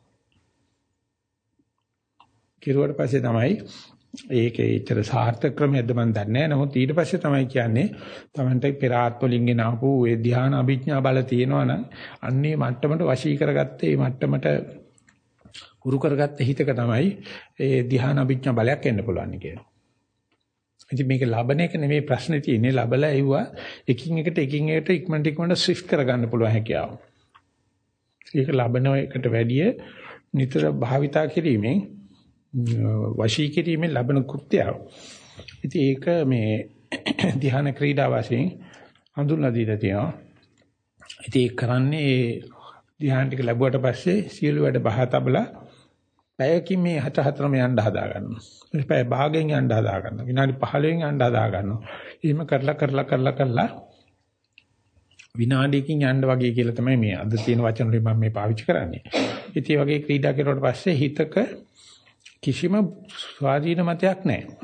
කිරුවට පස්සේ තමයි ඒකේ ඊතර සාර්ථක ක්‍රමයක්ද මන් දන්නේ නැහැ. නමුත් ඊට පස්සේ තමයි කියන්නේ Tamante පෙර ආත්මලින් ගෙන ආපු ඒ ධ්‍යාන අභිඥා බල තියෙනවා නම් අන්නේ මට්ටමට වශී කරගත්තේ මේ මට්ටමට හුරු කරගත්ත හිතක තමයි ඒ ධ්‍යාන අභිඥා බලයක් එන්න පුළුවන් කියන්නේ. ඉතින් මේක ලබන එක නෙමෙයි ප්‍රශ්නේ තියෙන්නේ ලබලා ඇව්වා එකින් එකට එකින් එකට ඉක්මනට ඉක්මනට ස්විෆ්ට් කරගන්න පුළුවන් හැකියාව. ඒක ලබන එකට වැඩිය නිතර භාවිතා කිරීමෙන් වශී කිරීමෙන් ලබන කෘත්‍යය. ඉතින් ඒක මේ ධ්‍යාන ක්‍රීඩා වශයෙන් හඳුන්ලා දීලා තියෙනවා. ඉතින් ඒක කරන්නේ ධ්‍යාන ටික ලැබුවට පස්සේ සියලු වැඩ බහ තබලා පැයකින් මේ හත හතරම යන්න හදා ගන්නවා. මේ පැය භාගයෙන් යන්න හදා ගන්නවා. විනාඩි 15න් යන්න හදා ගන්නවා. එහෙම කරලා කරලා කරලා කරලා විනාඩියකින් යන්න වගේ කියලා තමයි මේ අද තියෙන වචන වලින් මම මේ පාවිච්චි කරන්නේ. ඉතින් වගේ ක්‍රීඩා කරුවට පස්සේ හිතක කිසිම ස්වාධීන මතයක් නැහැ.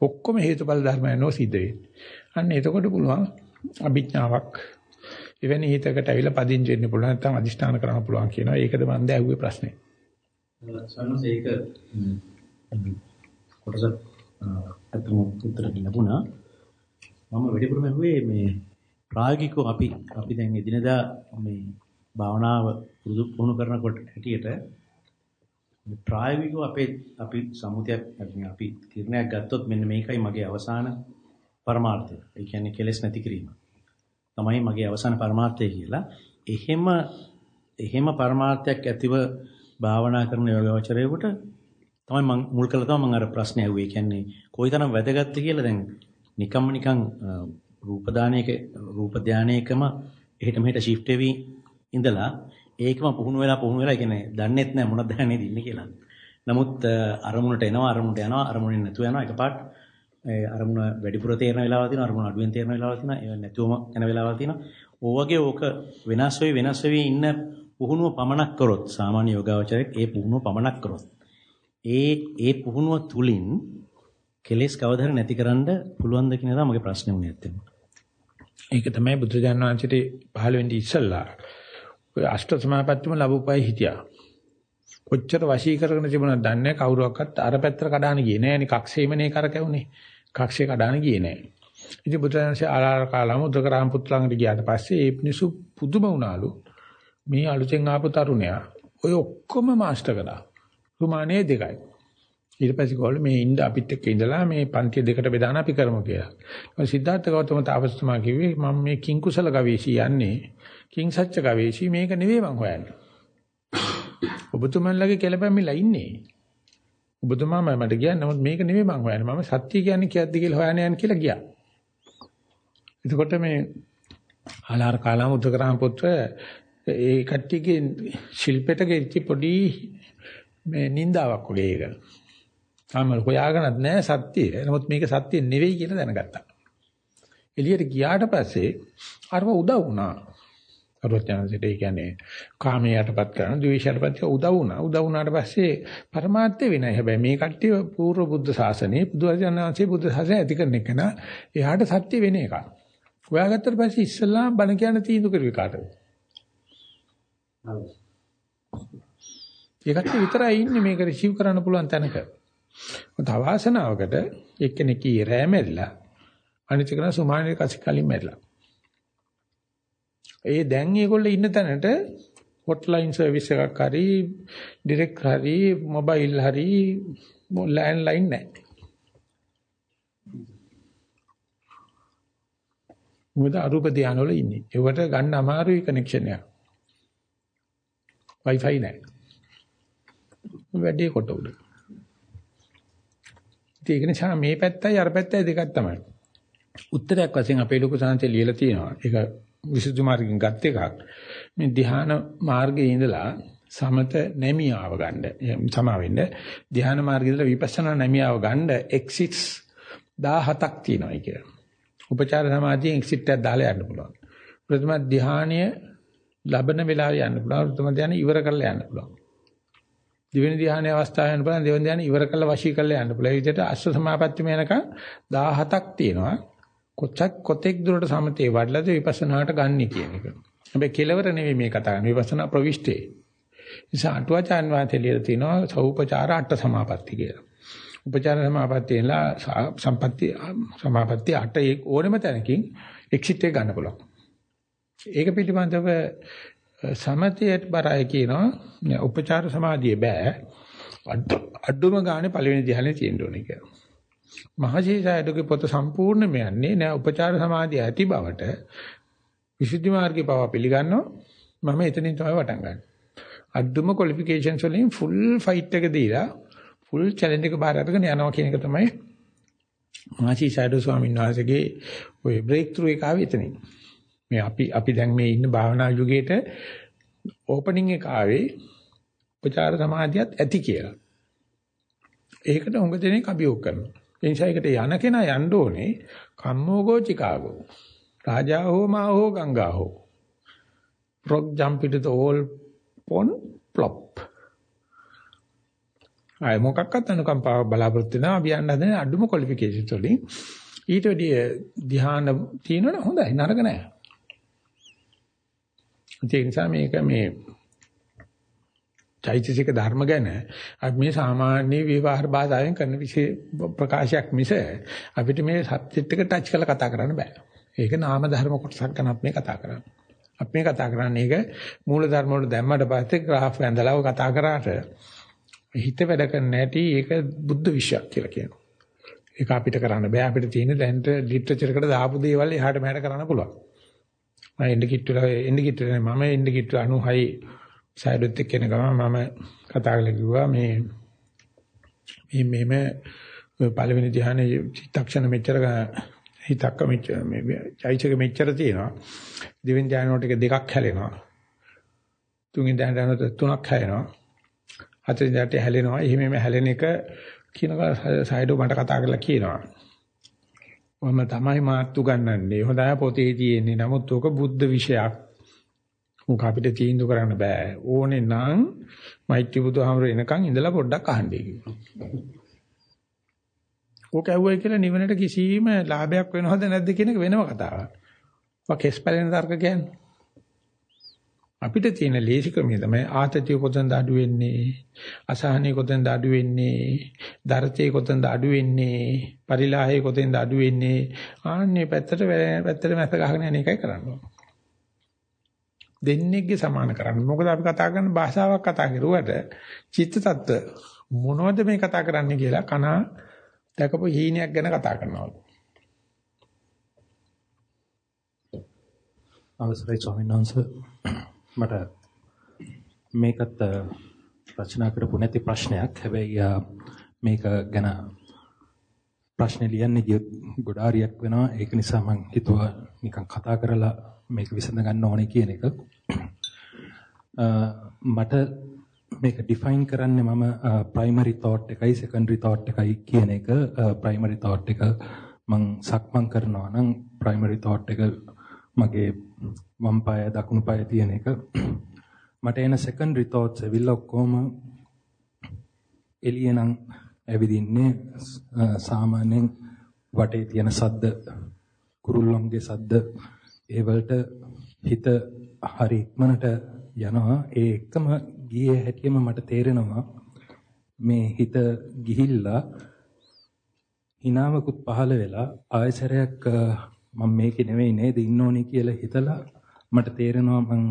ඔක්කොම හේතුඵල ධර්මයන්ව සිද්ධ වෙන්නේ. අන්න එතකොට පුළුවන් අභිඥාවක් එවැනි හිතකට ඇවිල්ලා පදිංචි වෙන්න පුළුවන් නැත්නම් අදිෂ්ඨාන කරන්න පුළුවන් කියනවා. ඒකද මම දැන් ඇහුවේ ප්‍රශ්නේ. සන්නස ඒක කොටස අතම උත්තර ලැබුණා. මම වැඩිපුරම ඇහුවේ මේ ප්‍රායෝගිකව අපි අපි දැන් එදිනදා මේ භාවනාව පුරුදු පුහුණු කරනකොට හැටියට ප්‍රායෝගිකව අපේ අපි සමුදයක් අපි තීරණයක් ගත්තොත් මෙන්න මේකයි මගේ අවසාන පරමාර්ථය. ඒ කියන්නේ කෙලෙස් නැති කිරීම. තමයි මගේ අවසාන පරමාර්ථය කියලා. එහෙම එහෙම පරමාර්ථයක් ඇතිව භාවනා කරන යෝගාවචරයෙකුට තමයි මම මුල් කළා තමයි මම අර ප්‍රශ්නේ අහුවේ. කියන්නේ කොයිතරම් වැදගත්ද කියලා දැන් නිකම්ම නිකන් රූප දානයක රූප ධානයකම එහෙට මෙහෙට shift වෙවි ඉඳලා ඒකම පුහුණු වෙලා පුහුණු වෙලා කියන්නේ දන්නෙත් නැහැ මොනවද දැනන්නේ ඉන්නේ කියලා. නමුත් අරමුණට එනවා අරමුණට යනවා අරමුණෙන් නැතුව යනවා එකපාරට ඒ අරමුණ වැඩිපුර තේරෙන වෙලාවල් තියෙනවා අරමුණ අඩුවෙන් තේරෙන වෙලාවල් තියෙනවා ඒ නැතුවම යන වෙලාවල් තියෙනවා. ඕවගේ ඕක වෙනස් වෙවි වෙනස් වෙවි ඉන්න පුහුණුව පමණක් කරොත් සාමාන්‍ය යෝගාවචරයක් ඒ පුහුණුව පමණක් කරොත් ඒ ඒ පුහුණුව තුලින් කෙලෙස් කවදාද නැතිකරන්න පුළුවන්ද කියන එක මගේ ප්‍රශ්නේ වුණේ ඇත්තෙම. ඒක තමයි බුදුරජාණන් වහන්සේට පහළ වෙන්නේ ඉස්සල්ලා ඔය අෂ්ට සමාපත්තියම ලැබුපයි හිටියා. කොච්චර වශී කරගෙන තිබුණාද දන්නේ කවුරුවක්වත් අර පැත්තට කඩාන ගියේ නෑ නේ කක්ෂේමනේ කරකැවුනේ. කක්ෂේ කඩාන ගියේ නෑ. ඉතින් බුදුරජාණන්සේ ආලාර කාලම උදකරාම පුත්‍රාංගට ගියාට පස්සේ ඒ මිනිසු පුදුම වුණාලු. මේ අලුතෙන් ආපු තරුණයා ඔය ඔක්කොම මාස්ටර් කළා. රුමානේ දෙකයි. ඊට පස්සේ කෝල් මේ ඉන්න අපිත් එක්ක ඉඳලා මේ පන්ති දෙකට බෙදාන අපි කරමු කියලා. ඊට සිද්ධාර්ථ ගෞතම තාපසතුමා කිව්වේ මම මේ කිං කුසල ගවේෂී යන්නේ කිං සත්‍ය ගවේෂී මේක නෙවෙයි මං හොයන්නේ. ඔබතුමන්ලගේ කෙලපැමිලා ඉන්නේ. ඔබතුමා මට කියන්නේ නමුත් මේක නෙවෙයි මං හොයන්නේ. මම සත්‍ය කියන්නේ කියද්දි කියලා හොයන්න යන කියලා ගියා. එතකොට මේ ආලාර කාලාමුද්ද කරාම පුත්‍ර ඒ කට්ටියගේ ශිල්පෙට ගෙච්චි පොඩි මේ නින්දාවක් වගේ ඒක. තාම හොයාගන්නත් නෑ සත්‍යය. නමුත් මේක සත්‍ය නෙවෙයි කියලා දැනගත්තා. එළියට ගියාට පස්සේ අරව උදව් වුණා. අරවත්යන්සිට ඒ කියන්නේ කාමයටපත් කරන, ද්වේෂයටපත් කරන උදව් වුණා. උදව් වුණාට පස්සේ પરමාර්ථය වෙනයි. හැබැයි මේ කට්ටිය පූර්ව බුද්ධ ශාසනයේ බුදුරජාණන්සේ බුද්ධ ශාසනය ඇති කරන එක නා එහාට සත්‍ය වෙන එකක්. හොයාගත්තට පස්සේ ඉස්සල්ලාම බණ කියන තීන්දුව කරුවේ කාටද? ඒකට විතරයි ඉන්නේ මේක රිසීව් කරන්න පුළුවන් තැනක. තව ආසනාවකට එක්කෙනෙක් ඊ රෑ මැරිලා අනිත් කෙනා සුමානේ කසි කලින් මැරිලා. ඒ දැන් මේගොල්ලෝ ඉන්න තැනට හොට්ලයින් සර්විස් එකක් හරි ඩිරෙක්ට් හරි මොබයිල් හරි ලෑන්ඩ්ලයින් නැහැ. මොකද අරූප ධානය වල ඉන්නේ. ඒවට ගන්න අමාරුයි කනෙක්ෂන් එක. Wi-Fi නැහැ. වැඩි කොට උඩ. ඒක නිසා මේ පැත්තයි අර පැත්තයි දෙකක් තමයි. උත්තරයක් වශයෙන් අපේ ලොකු සංහතේ ලියලා තියෙනවා. ඒක විසුද්ධි මාර්ගයෙන් ගත් එකක්. මේ ධ්‍යාන මාර්ගයේ ඉඳලා සමත නැමියාව ගන්න. සමා වෙන්න ධ්‍යාන මාර්ගයේ ඉඳලා විපස්සනා නැමියාව ගන්න එක්සිට්ස් 17ක් තියෙනවා කියලා. උපචාර සමාධියෙන් එක්සිට් එකක් දාලා යන්න පුළුවන්. ප්‍රථම ධ්‍යානය ලබන වෙලාවේ යන්න පුළුවන්. ප්‍රථම ධ්‍යාන ඉවර කරලා යන්න පුළුවන්. දෙවෙනි ධ්‍යානයේ අවස්ථාව යන බලන් දෙවෙනි ධ්‍යාන ඉවර කළ වශී කළා යන්න පුළුවන්. ඒ විදිහට අශ්ව සමාපatti මේනක 17ක් තියෙනවා. කොච්චක් කොතෙක් දුරට සමතේ වඩලාද විපස්සනාට ගන්න කියන එක. හැබැයි කෙලවර නෙවෙයි මේ කතා කරන්නේ. විපස්සනා ප්‍රවිෂ්ඨේ. නිසා අටුවාචාන් වාතේ ලියලා තිනවා සෞපචාර අට සමාපatti කියලා. උපචාර සමාපත්තියලා සම්පatti සමාපatti අට ඕනෙම තැනකින් එක්සිට් එක ගන්න පුළුවන්. ඒක පිළිබඳව සමතයට බරයි කියනවා උපචාර සමාධිය බෑ අඩුම ගානේ පළවෙනි ධ්‍යානෙ තියෙන්න ඕනේ කියලා. මහජීසයඩගේ පොත සම්පූර්ණයෙන්ම යන්නේ නෑ උපචාර සමාධිය ඇති බවට විසුද්ධි මාර්ගේ පව පිළිගන්නවා මම එතනින් තමයි වටන් ගන්න. අඩුම ක්වොලිෆිකේෂන්ස් වලින් ෆුල් ෆයිට් එක දීලා ෆුල් චැලෙන්ජ් එක බාර අරගෙන යනවා කියන එක තමයි මහජීසයඩ ස්වාමීන් වහන්සේගේ ওই බ්‍රේක් ත්‍රූ එක ආවේ එතනින්. මේ අපි අපි දැන් මේ ඉන්න භාවනා යුගයේට ඕපනින් එක ආවේ උපචාර සමාධියත් ඇති කියලා. ඒකට උඟ දෙනෙක් අභියෝග කරනවා. ඒ නිසා ඒකට යන කෙනා යන්න ඕනේ කම්මෝගෝ චිකාගෝ. රාජා හෝ මා හෝ ගංගා හෝ. frog jump into the old pond plop. අය මොකක්වත් අනුකම්පාව බලාපොරොත්තු වෙනවා අපි යන්න හදන අඩුම ක්වොලිෆිකේෂන් වලින් ඊට වැඩිය ධ්‍යාන තියෙනවනේ හොඳයි නරක නෑ. ඒ නිසා මේක මේ චෛතසික ධර්ම ගැන අපි මේ සාමාන්‍ය විවහාර භාෂාවෙන් කරන විශේෂ ප්‍රකාශයක් මිස අපිට මේ සබ්ජෙක්ට් එක ටච් කරලා කතා කරන්න බෑ. ඒක නාම ධර්ම කොටසක් ගැන අපි මේ කතා කරන්නේ. අපි මේ කතා කරන්නේ ඒක මූල ධර්ම වල දැම්මට පස්සේ graph ඇඳලා කතා කරාට හිත වැඩ කරන්නේ නැටි ඒක බුද්ධ විශ්යක් කියලා කියනවා. ඒක අපිට කරන්න බෑ අපිට තියෙන දැනට ලිටරචර් එකට දාපු දේවල් එහාට මෙහාට කරන්න පුළුවන්. මම එන්න කිට්ටුල එන්න කිට්ටුල මම එන්න කිට්ටු 96 සයිඩොත් එක්ක එන ගමන් මම කතා කරලා කිව්වා මේ මේ මෙහෙම පළවෙනි ධ්‍යානයේ චිත්තක්ෂණ මෙච්චර හිතක්ක මෙච්චර මේ චෛතසික මෙච්චර තියෙනවා. දෙවෙනි ධ්‍යානවලට එක දෙකක් හැලෙනවා. තුන්වෙනි ධ්‍යානවලට තුනක් හැලෙනවා. හතරවෙනි ධ්‍යානට හැලෙනවා. එහෙම මෙහෙම හැලෙන එක කියනක සයිඩෝ මට කතා කරලා කියනවා. ඔහම තමයි මාත් උගන්වන්නේ. හොඳයි පොතේ තියෙන්නේ. නමුත් ඕක බුද්ධ විෂයක්. මොක අපිට තීන්දුව කරන්න බෑ. ඕනේ නම් මෛත්‍රී බුදුහාමර එනකන් ඉඳලා පොඩ්ඩක් අහන්නේ කිව්වා. ඕක ඇහුවයි කියලා නිවනට කිසිම ලාභයක් වෙනවද නැද්ද කියන එක වෙනම කතාවක්. ඔක කෙස් පැලෙන තර්ක කියන්නේ. අපිට තියෙන ලේසි ක්‍රමය තමයි ආතතිය කොතනද අඩු වෙන්නේ අසහනිය කොතනද අඩු වෙන්නේ දරතේ කොතනද අඩු වෙන්නේ පරිලාහේ කොතනද අඩු වෙන්නේ ආන්නේ පැත්තට පැත්තට මැස්ස ගහගෙන යන එකයි කරන්නේ දෙන්නේගේ සමාන කරන්න. මොකද අපි කතා කරන භාෂාවක් කතා කරුවට චිත්ත tattwa මොනවද මේ කතා කරන්නේ කියලා කනා දැකපු හීනයක් ගැන කතා කරනවලු. අවසරයි ස්වාමීන් වහන්සේ මට මේකත් රචනා කරපු නැති ප්‍රශ්නයක්. හැබැයි මේක ගැන ප්‍රශ්න ලියන්නේ ගියොත් ගොඩාරියක් වෙනවා. ඒක නිසා මම හිතුවා නිකන් කතා කරලා මේක විසඳ ගන්න ඕනේ කියන එක. මට මේක ඩිෆයින් කරන්නේ මම ප්‍රයිමරි thought එකයි secondary thought එකයි කියන එක ප්‍රයිමරි thought එක මං සක්මන් කරනවා නම් ප්‍රයිමරි thought එක මගේ වම් පාය දකුණු පාය තියෙන එක මට එන secondary thoughts ඇවිල්ලා ඔක්කොම එළිය නම් ඇවිදින්නේ සාමාන්‍යයෙන් වටේ තියෙන සද්ද කුරුල්ලන්ගේ සද්ද ඒ වලට හිත හරි ඉක්මනට යනවා ඒ එකම ගියේ හැටියෙම මට තේරෙනවා මේ හිත ගිහිල්ලා හිනාවකුත් පහළ වෙලා ආයසරයක් මම මේකේ නෙවෙයි නේද ඉන්න ඕනේ කියලා හිතලා මට තේරෙනවා මං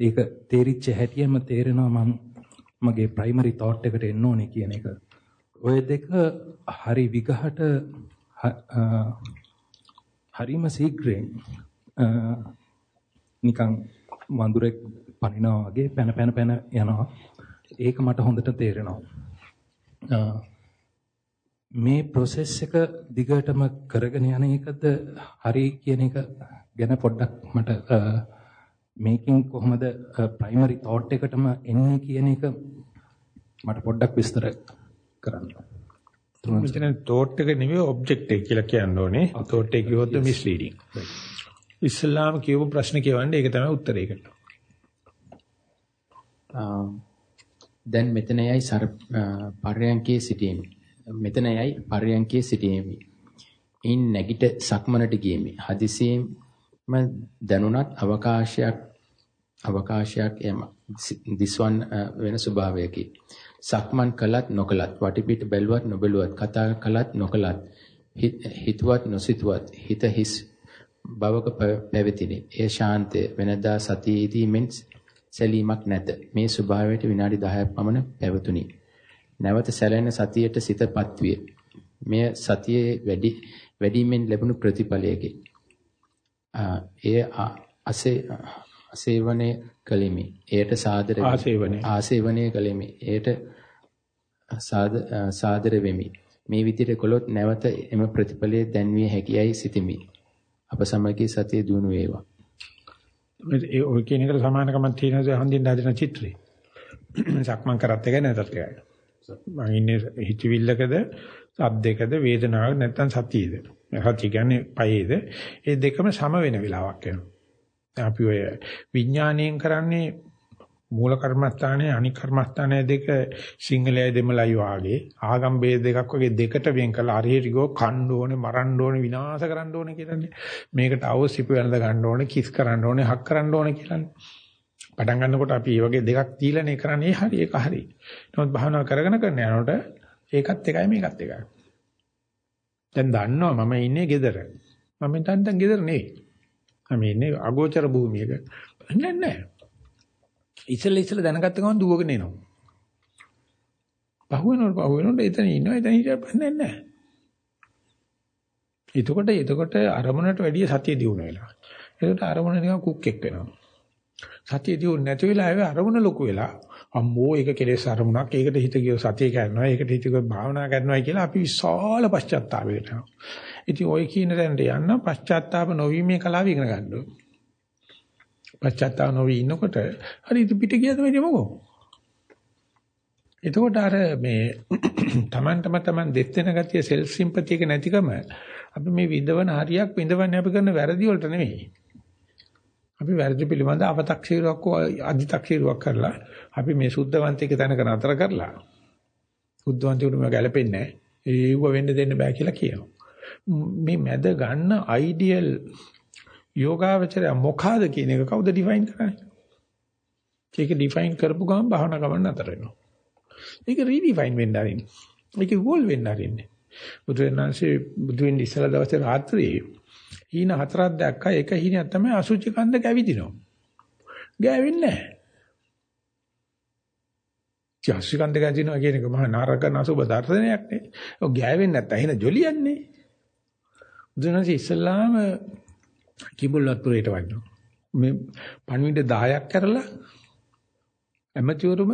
ඒක තේරිච්ච හැටියෙම තේරෙනවා මං මගේ ප්‍රයිමරි thought එකට එන්න ඕනේ කියන එක. ඔය දෙක හරි විගහට හරිම ශීඝ්‍රයෙන් නිකන් වඳුරෙක් පනිනවා වගේ පැන පැන පැන යනවා. ඒක මට හොඳට තේරෙනවා. මේ process එක දිගටම කරගෙන යන එකද හරි කියන එක ගැන පොඩ්ඩක් මට මේකෙන් කොහොමද ප්‍රයිමරි thought එකටම එන්නේ කියන එක මට පොඩ්ඩක් විස්තර කරන්න. මෙතන thought එක නෙවෙයි object එක කියලා කියන්න ඕනේ. thought එක කිව්වොත් misleading. ඉස්ලාම කියපු ප්‍රශ්න කියවන්නේ ඒක තමයි උත්තරේකට. දැන් මෙතනයයි සර පර්යංකයේ සිටීමේ. මෙතනයයි පර්යංකයේ සිටීමේ. ඉන් නැගිට සක්මනට ගියමි. හදිසියෙම දැනුණත් අවකාශයක් අවකාශයක් එම දිස්වන් වෙන ස්වභාවයකි. සක්මන් කළත් නොකළත් වටිපිට බැලුවත් නොබැලුවත් කතා කළත් නොකළත් හිතුවත් නොසිතුවත් හිත හිස් බවක පැවතිනි. ඒ ශාන්තය වෙනදා සතියේදී මෙන් සැලීමක් නැත. මේ ස්වභාවයට විනාඩි 10ක් පමණ පැවතුනි. නැවත සැලෙන සතියට සිතපත් විය. මෙය සතියේ වැඩි වැඩිමෙන් ලැබුණු ප්‍රතිඵලයකි. එය අසේ අසේවනය කළෙමි. එයට සාදර ආසේවනය ආසේවනය කළෙමි. එයට සාදර වෙමි. මේ විදිහට කළොත් නැවත එම ප්‍රතිඵලයේ දැන්විය හැකියයි සිතිමි. අප සමගී සතිය දුණු වේවා. ඒ ඔය කියන එකට සමානකමක් තියෙනවා හන්දින්න හදන චිත්‍රේ. සක්මන් කරත් එකයි නැතත් එකයි. මම ඉන්නේ හිතවිල්ලකද, සද්දයකද, වේදනාවක නැත්තම් සතියේද. සතිය කියන්නේ පයේද. ඒ දෙකම සම වෙන වෙලාවක් වෙනවා. අපි ඔය විඥාණයෙන් කරන්නේ මූල කර්මස්ථානයේ අනික් කර්මස්ථානයේ දෙක සිංහලයි දෙමළයි වාගේ. ආගම් ભેද දෙකක් වගේ දෙකට වෙන් කළා. හරියට ගෝ කන්න ඕනේ මරන්න ඕනේ විනාශ කරන්න ඕනේ කියලානේ. මේකට අවශ්‍ය වෙනද ගන්න ඕනේ කිස් කරන්න ඕනේ හක් කරන්න ඕනේ කියලානේ. පටන් ගන්නකොට අපි මේ වගේ දෙකක් දීලානේ කරන්නේ. හරි ඒක හරි. නමුත් භාවනා කරගෙන කරන යනකොට ඒකත් එකයි මේකත් එකයි. දැන් දන්නවා මම ඉන්නේ gedara මම දැන් gedara නෙවෙයි. මම ඉන්නේ අගෝචර භූමියක නෑ නෑ ඉස්සෙල්ලා ඉස්සෙල්ලා දැනගත්ත ගමන් දුවගෙන එනවා. පහුවෙනකොට පහුවෙනකොට එතන ඉන්නවා එතන හිටියපන්නේ නැහැ. එතකොට එතකොට අරමුණට වැඩිය සතිය දියුණු වෙලා. එතකොට අරමුණ නිකන් කුක්ෙක් වෙනවා. සතිය දියුණු නැති වෙලාවේ අරමුණ ලොකු වෙලා අම්මෝ ඒක කෙලෙස් අරමුණක් ඒකට හිත ගියෝ සතිය කරනවා ඒකට හිත ගියෝ භාවනා කරනවා කියලා අපි විශාල පශ්චාත්තාපයකට යනවා. ඉතින් ওই කියන තැනට යන්න පශ්චාත්තාප නොවි මේ කලාව ඉගෙන ගන්න ඕනේ. පශ්චාත්තාප නොවි ඉන්නකොට හරි ඉතින් පිට ගියද මේ මොකෝ? එතකොට අර මේ තමන්ටම තමන් දෙත්වෙන ගතිය self sympathy එක නැතිකම අපි මේ විඳවන හරියක් විඳවන්නේ අපි කරන වැරදි වලට නෙමෙයි. අපි වැරදි පිළිබඳ අව탁සීරුවක් අධි탁සීරුවක් කරලා අපි මේ සුද්ධවන්තික තැනක නතර කරලා සුද්ධවන්තිකට මේ ගැලපෙන්නේ නැහැ. ඒව වෙන්න දෙන්න බෑ කියලා කියනවා. මේ මැද ගන්න අයිඩියල් යෝගාවචරය මොකಾದ කියන එක කවුද ඩිෆයින් කරන්නේ? ඒක ඩිෆයින් කරපු ගමන් භාවනා ගමන් නතර වෙනවා. ඒක රීඩිෆයින් වෙන්න ආරින්නේ. ඒක ගෝල් වෙන්න ආරින්නේ. බුදුරණන්සේ බුදු වෙන්න ඉස්සලා දවසේ රාත්‍රියේ හීන හතරක් දැක්කා එක හීනක් තමයි අසුචි කන්ද කැවිදිනවා. ගෑවෙන්නේ නැහැ. ජාස්තිකන්ද ගැදිනවා කියන එක මහා නාරක නසුබ දර්ශනයක් නේ. ඔය ගෑවෙන්නේ නැත්නම් එහෙන ජොලියන්නේ. බුදුනසි ඉස්ලාම කිඹුල්වත් පුරේට වඩනවා. මේ පණිවිඩ 10ක් කරලා ඇමතිවරුම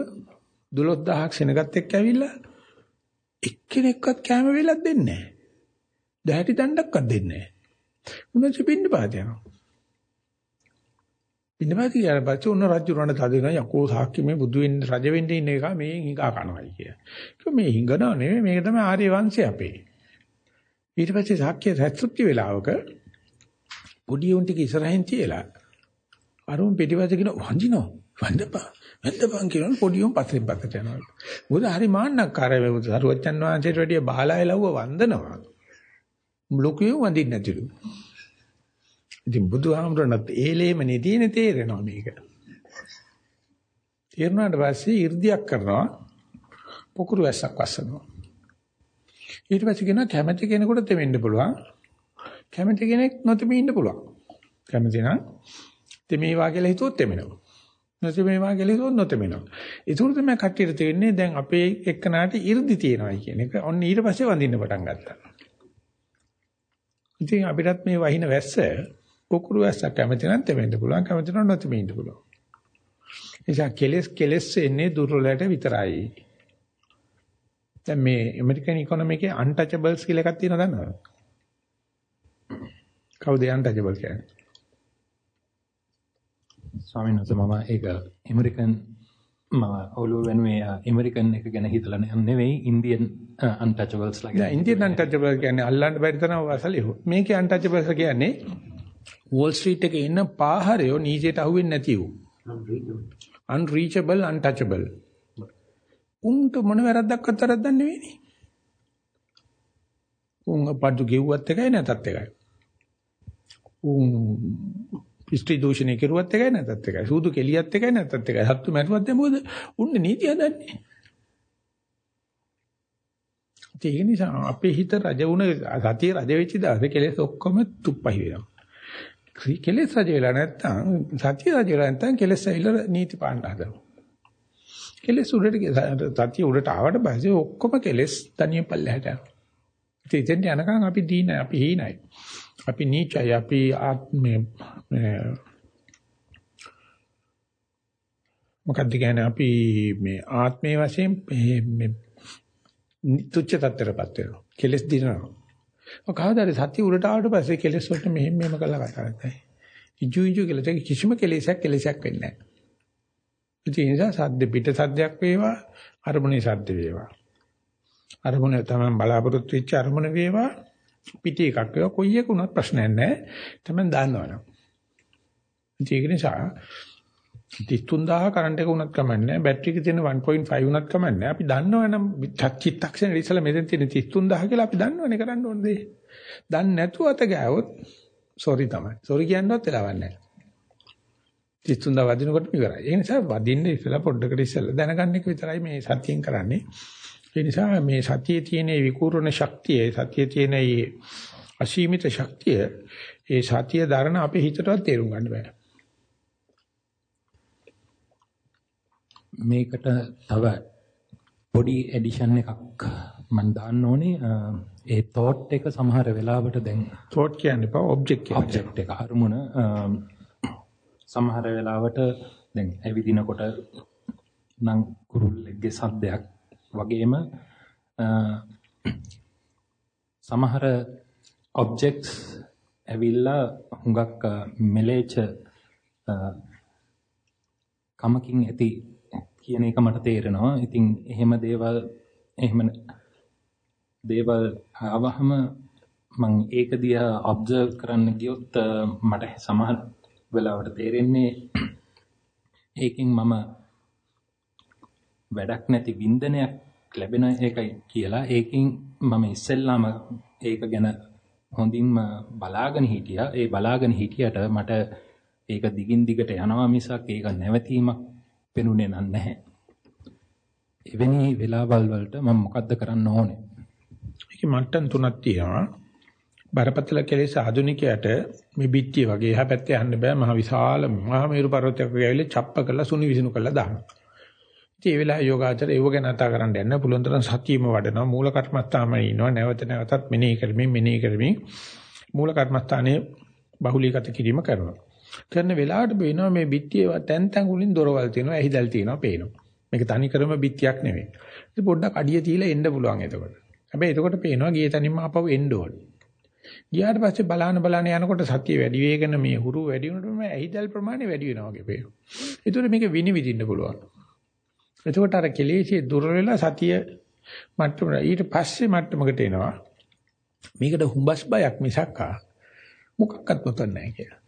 12000ක් සෙනගත් එක්ක ඇවිල්ලා එක්කෙනෙක්වත් කැම වෙලක් දෙන්නේ නැහැ. දැහැටි දණ්ඩක්වත් දෙන්නේ නැහැ. උන්වහන්සේ පින්න පාත යනවා. පින්න පාත කියන පස්සේ උන්න රජු රණ තදින යකෝ සාක්ෂි මේ බුදු වෙන්න රජ වෙන්න ඉන්න එක මේ හිඟා කනවායි කිය. ඒක මේ හිඟනව නෙමෙයි මේක තමයි ආර්ය වංශය අපේ. ඊට පස්සේ සාක්ෂි රැස්තුත්ති වෙලාවක පොඩි උන් ටික ඉස්සරහින් තියලා අරුන් පිටිපස්සේ කියන වඳිනවා වඳපා වඳපන් කියන පොඩි උන් පස්සෙන් පස්සට යනවා. මොකද හරි මාන්නක්කාරය වේ සරුවච්චන් වහන්සේට වැඩිය බහලා එලව්ව වන්දනවා. ලොකුයෝ වඳින්න නැතිලු. ඉතින් බුදුහාමුදුරණත් ඒලේම නෙදීනේ තේරෙනවා මේක. තේරුණාට පස්සේ 이르දියක් කරනවා පොකුරු වැස්සක් වස්සනවා. ඊට පස්සේ කියනවා කැමැති කෙනෙකුට තෙමෙන්න පුළුවන්. කැමැති කෙනෙක් නොතෙමී ඉන්න පුළුවන්. කැමැති නම් තෙමීවා කියලා හිතුවොත් තෙමෙනවා. නොතෙමීවා කියලා හිතුවොත් නොතෙමෙනවා. ඒක තමයි කට්ටියට තේරෙන්නේ දැන් අපේ එක්කනාට 이르දි තියෙනවා කියන එක. ඔන්න ඊට පස්සේ වඳින්න පටන් ගත්තා. ඉතින් අපිටත් මේ වහින වැස්ස කුකුරු වැස්ස කැමති නම් තෙමෙන්න පුළුවන් කැමති නම් නොතෙමෙන්න පුළුවන්. නිසා කෙලස් කෙලස් එන්නේ දුර්වලයට විතරයි. දැන් මේ ඇමරිකන් ඉකොනොමි එකේ අන්ටචබල්ස් කියලා එකක් තියෙනවද දන්නවද? කවුද අන්ටචබල් කියන්නේ? ස්වාමීන් වහන්සේ මම ඒක ඇමරිකන් මම ඔළුව වෙනුවේ ඇමරිකන් එක ගැන හිතලා නෙවෙයි ඉන්දියන් අන්ටචබල්ස් ලා දැන් ඉන්දියන් අන්ටචබල් කියන්නේ අල්ලන්න බැරි තරම් වසලිය. මේකේ අන්ටචබල්ස් කියන්නේ වෝල් ස්ට්‍රීට් එකේ ඉන්න පාහරයෝ නීචයට අහුවෙන්නේ නැති වූ. unreachable untouchable. උන්ට මොන වැරද්දක්වත් වැරද්දක් නෙවෙයිනේ. උන් අපඩු ගෙව්වත් එකයි නැතත් එකයි. උන් ස්ත්‍රී දූෂණය කෙරුවත් එකයි නැතත් එකයි. සූදු කෙලියත් එකයි නැතත් එකයි. සත්තු මැරුවත් මොකද? උන්නේ නීති හදන්නේ. ඒ නිසා අපේ හිත රජ වුණ සතිය රජ වෙච්ච දවසේ කෙලෙස් ඔක්කොම තුප්පහි වෙනවා. කෙලෙස් රජ වෙලා නැත්තම් සතිය රජ වෙලා නැත්තම් කෙලෙස් ඇවිල්ලා නීති පාණ්ඩ හදනවා. කෙලෙස් උඩට සතිය උඩට ආවට පස්සේ ඔක්කොම කෙලෙස් තනියෙන් පල්ලෙහාට යනවා. ඉතින් යනකම් අපි දීනයි අපි හීනයි. අපි නීචයි අපි ආත්මේ මොකක්ද කියන්නේ අපි මේ ආත්මයේ වශයෙන් මේ තුච්ච තත්ත්වයටපත් වෙනවා. කෙලස් දිනනවා. ඔය කවදාද සතිය උඩට ආවට පස්සේ කෙලස් වලට මෙහෙම මෙහෙම කළා කතා කරන්නේ. ඉජු ඉජු කියලා තේ කිසිම කෙලෙසක් කෙලෙසක් වෙන්නේ නැහැ. ඒ නිසා සද්ද පිට සද්දයක් වේවා අරමුණේ සද්ද වේවා. අරමුණ තමයි බලාපොරොත්තු වෙච්ච අරමුණ වේවා පිටි එකක් වේවා කොයි එක උනත් ප්‍රශ්නයක් නැහැ. තමයි දන්නවනේ. ඒක නිසා 33000 කරන්ට් එක උනත් කමන්නේ බැටරි එකේ තියෙන 1.5 උනත් කමන්නේ අපි දන්නවනම් චිත්තක්ෂණ ඉස්සලා මෙතන තියෙන 33000 කියලා අපි දන්නවනේ කරන්න ඕන දේ. දන්නේ නැතුව අත ගෑවොත් සෝරි තමයි. සෝරි කියන්නවත් වෙලාවක් නැහැ. 33000 වදිනකොට ඉවරයි. ඒ නිසා වදින්න ඉස්සලා පොඩ්ඩකට ඉස්සලා දැනගන්න එක විතරයි මේ සතියෙන් කරන්නේ. ඒ නිසා මේ සතියේ තියෙන විකූර්ණ ශක්තිය, සතියේ තියෙන අසීමිත ශක්තිය, ඒ සතිය දරන අපේ හිතටවත් තේරුම් ගන්න බෑ. මේකට තව පොඩි එඩිෂන් එකක් මම දාන්න ඕනේ ඒ thought එක සමහර වෙලාවට දැන් thought කියන්නේ පා object කියන්නේ object එක අරමුණ සමහර වෙලාවට දැන් ඇවිදිනකොට නම් කුරුල්ලෙක්ගේ සද්දයක් වගේම සමහර objects ඇවිල්ලා හුඟක් මෙලේච කමකින් ඇති කියන එක මට තේරෙනවා. ඉතින් එහෙම දේවල් එහෙම දේවල් ආවහම මම ඒක දිහා ඔබ්සර්ව් කරන්න ගියොත් මට සමහර වෙලාවට තේරෙන්නේ ඒකෙන් මම වැඩක් නැති වින්දනයක් ලැබෙන එකයි කියලා ඒකෙන් මම ඉස්සෙල්ලාම ඒක ගැන හොඳින්ම බලාගෙන හිටියා. ඒ බලාගෙන හිටියට මට ඒක දිගින් දිගට යනවා මිසක් ඒක නැවතීමක් පෙනුනේ නැහැ. එවැනි වෙලාවල් වලට මම මොකද්ද කරන්න ඕනේ? ඒක මට්ටම් තුනක් තියෙනවා. බරපතල කෙලෙස් ආධුනිකයට මේ පිටිය වගේ එහා පැත්තේ යන්න බෑ මහ විශාල මහා මේරු පර්වතයක් වගේ ඇවිල්ලා චප්ප කරලා සුනි විසුණු කරලා දානවා. ඉතින් ඒ වෙලාවේ යෝගාචර ඒව ගැන කතා කරන්න යන්න පුළුවන් තරම් සතියෙම වඩනවා මූල කර්මස්ථානම ඉන්නවා නැවත නැවතත් මෙනෙහි කරමින් මෙනෙහි කරමින් මූල කර්මස්ථානයේ බහුලීගත කිරීම කරනවා. කරන වෙලාවට පේනවා මේ බිත්තිය තැන් තැන් වලින් දොරවල් තියෙනවා ඇහිදල් තියෙනවා පේනවා. මේක තනි කරම බිත්තියක් නෙවෙයි. ඉතින් පොඩ්ඩක් අඩිය තියලා එන්න පුළුවන් එතකොට. හැබැයි එතකොට පේනවා ගියේ තනින්ම ආපහු එන්න ඕනේ. ගියාට පස්සේ බලහන බලහන යනකොට සතිය වැඩි වෙගෙන මේ හුරු වැඩි වෙනකොට මේ ඇහිදල් ප්‍රමාණය වැඩි වෙනවා වගේ පේනවා. ඒතකොට මේක විනිවිදින්න පුළුවන්. එතකොට අර කෙලෙසිය දුර වෙලා සතිය මට්ටම ඊට පස්සේ මට්ටමකට එනවා. මේකට හුඹස් බයක් මිසක්කා මොකක්වත් නොතන්නේ නැහැ කියලා.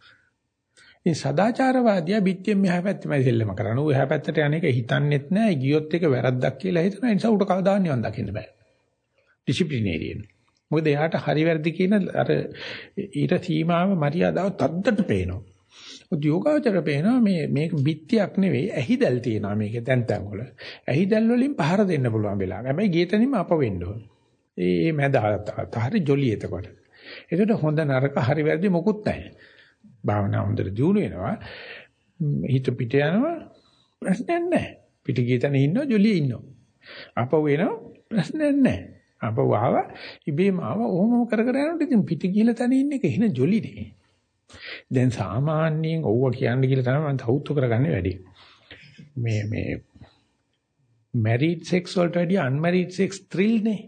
ඉතින් සදාචාරවාදියා පිටියෙන් මෙහා පැත්තමයි දෙල්ලම කරන්නේ. ඌ එහා පැත්තට යන්නේක හිතන්නේත් නැහැ. ගියොත් එක වැරද්දක් කියලා හිතන නිසා ඌට කවදා නිවන් දකින්න බෑ. ඩිසිප්ලිනේරියන්. මොකද එයාට හරි වැරදි කියන අර ඊට සීමාව මරියාදාව තද්දට පේනවා. උද්‍යෝගාචර පේනවා මේ මේක බිත්තියක් නෙවෙයි ඇහිදල් තියෙනවා මේකේ තැන් තැන් වල. ඇහිදල් වලින් පහර දෙන්න පුළුවන් වෙලාව. හැබැයි ගියතනින්ම අප වෙන්න ඕන. ඒ මැද හරි ජොලි එතකොට. ඒකට හොඳ නරක හරි වැරදි මොකුත් නැහැ. භාවනා හොඳට දියුණු වෙනවා. හිත පිට යනවා ප්‍රශ්නයක් නැහැ. පිට ගිය තැන ඉන්නවා ජොලියේ ඉන්නවා. අපව වෙනවා ප්‍රශ්නයක් නැහැ. අපව ආව ඉබේම ආව ඔහොම කර කර යනකොට ඉතින් පිට ගිහලා තැන ඉන්න එක හින ජොලිනේ. දැන් සාමාන්‍යයෙන් ඔව්ව කියන්න කියලා තමයි මම තවුතු කරගන්නේ වැඩි. මේ මේ married sex වලට වැඩිය unmarried sex thrill නේ.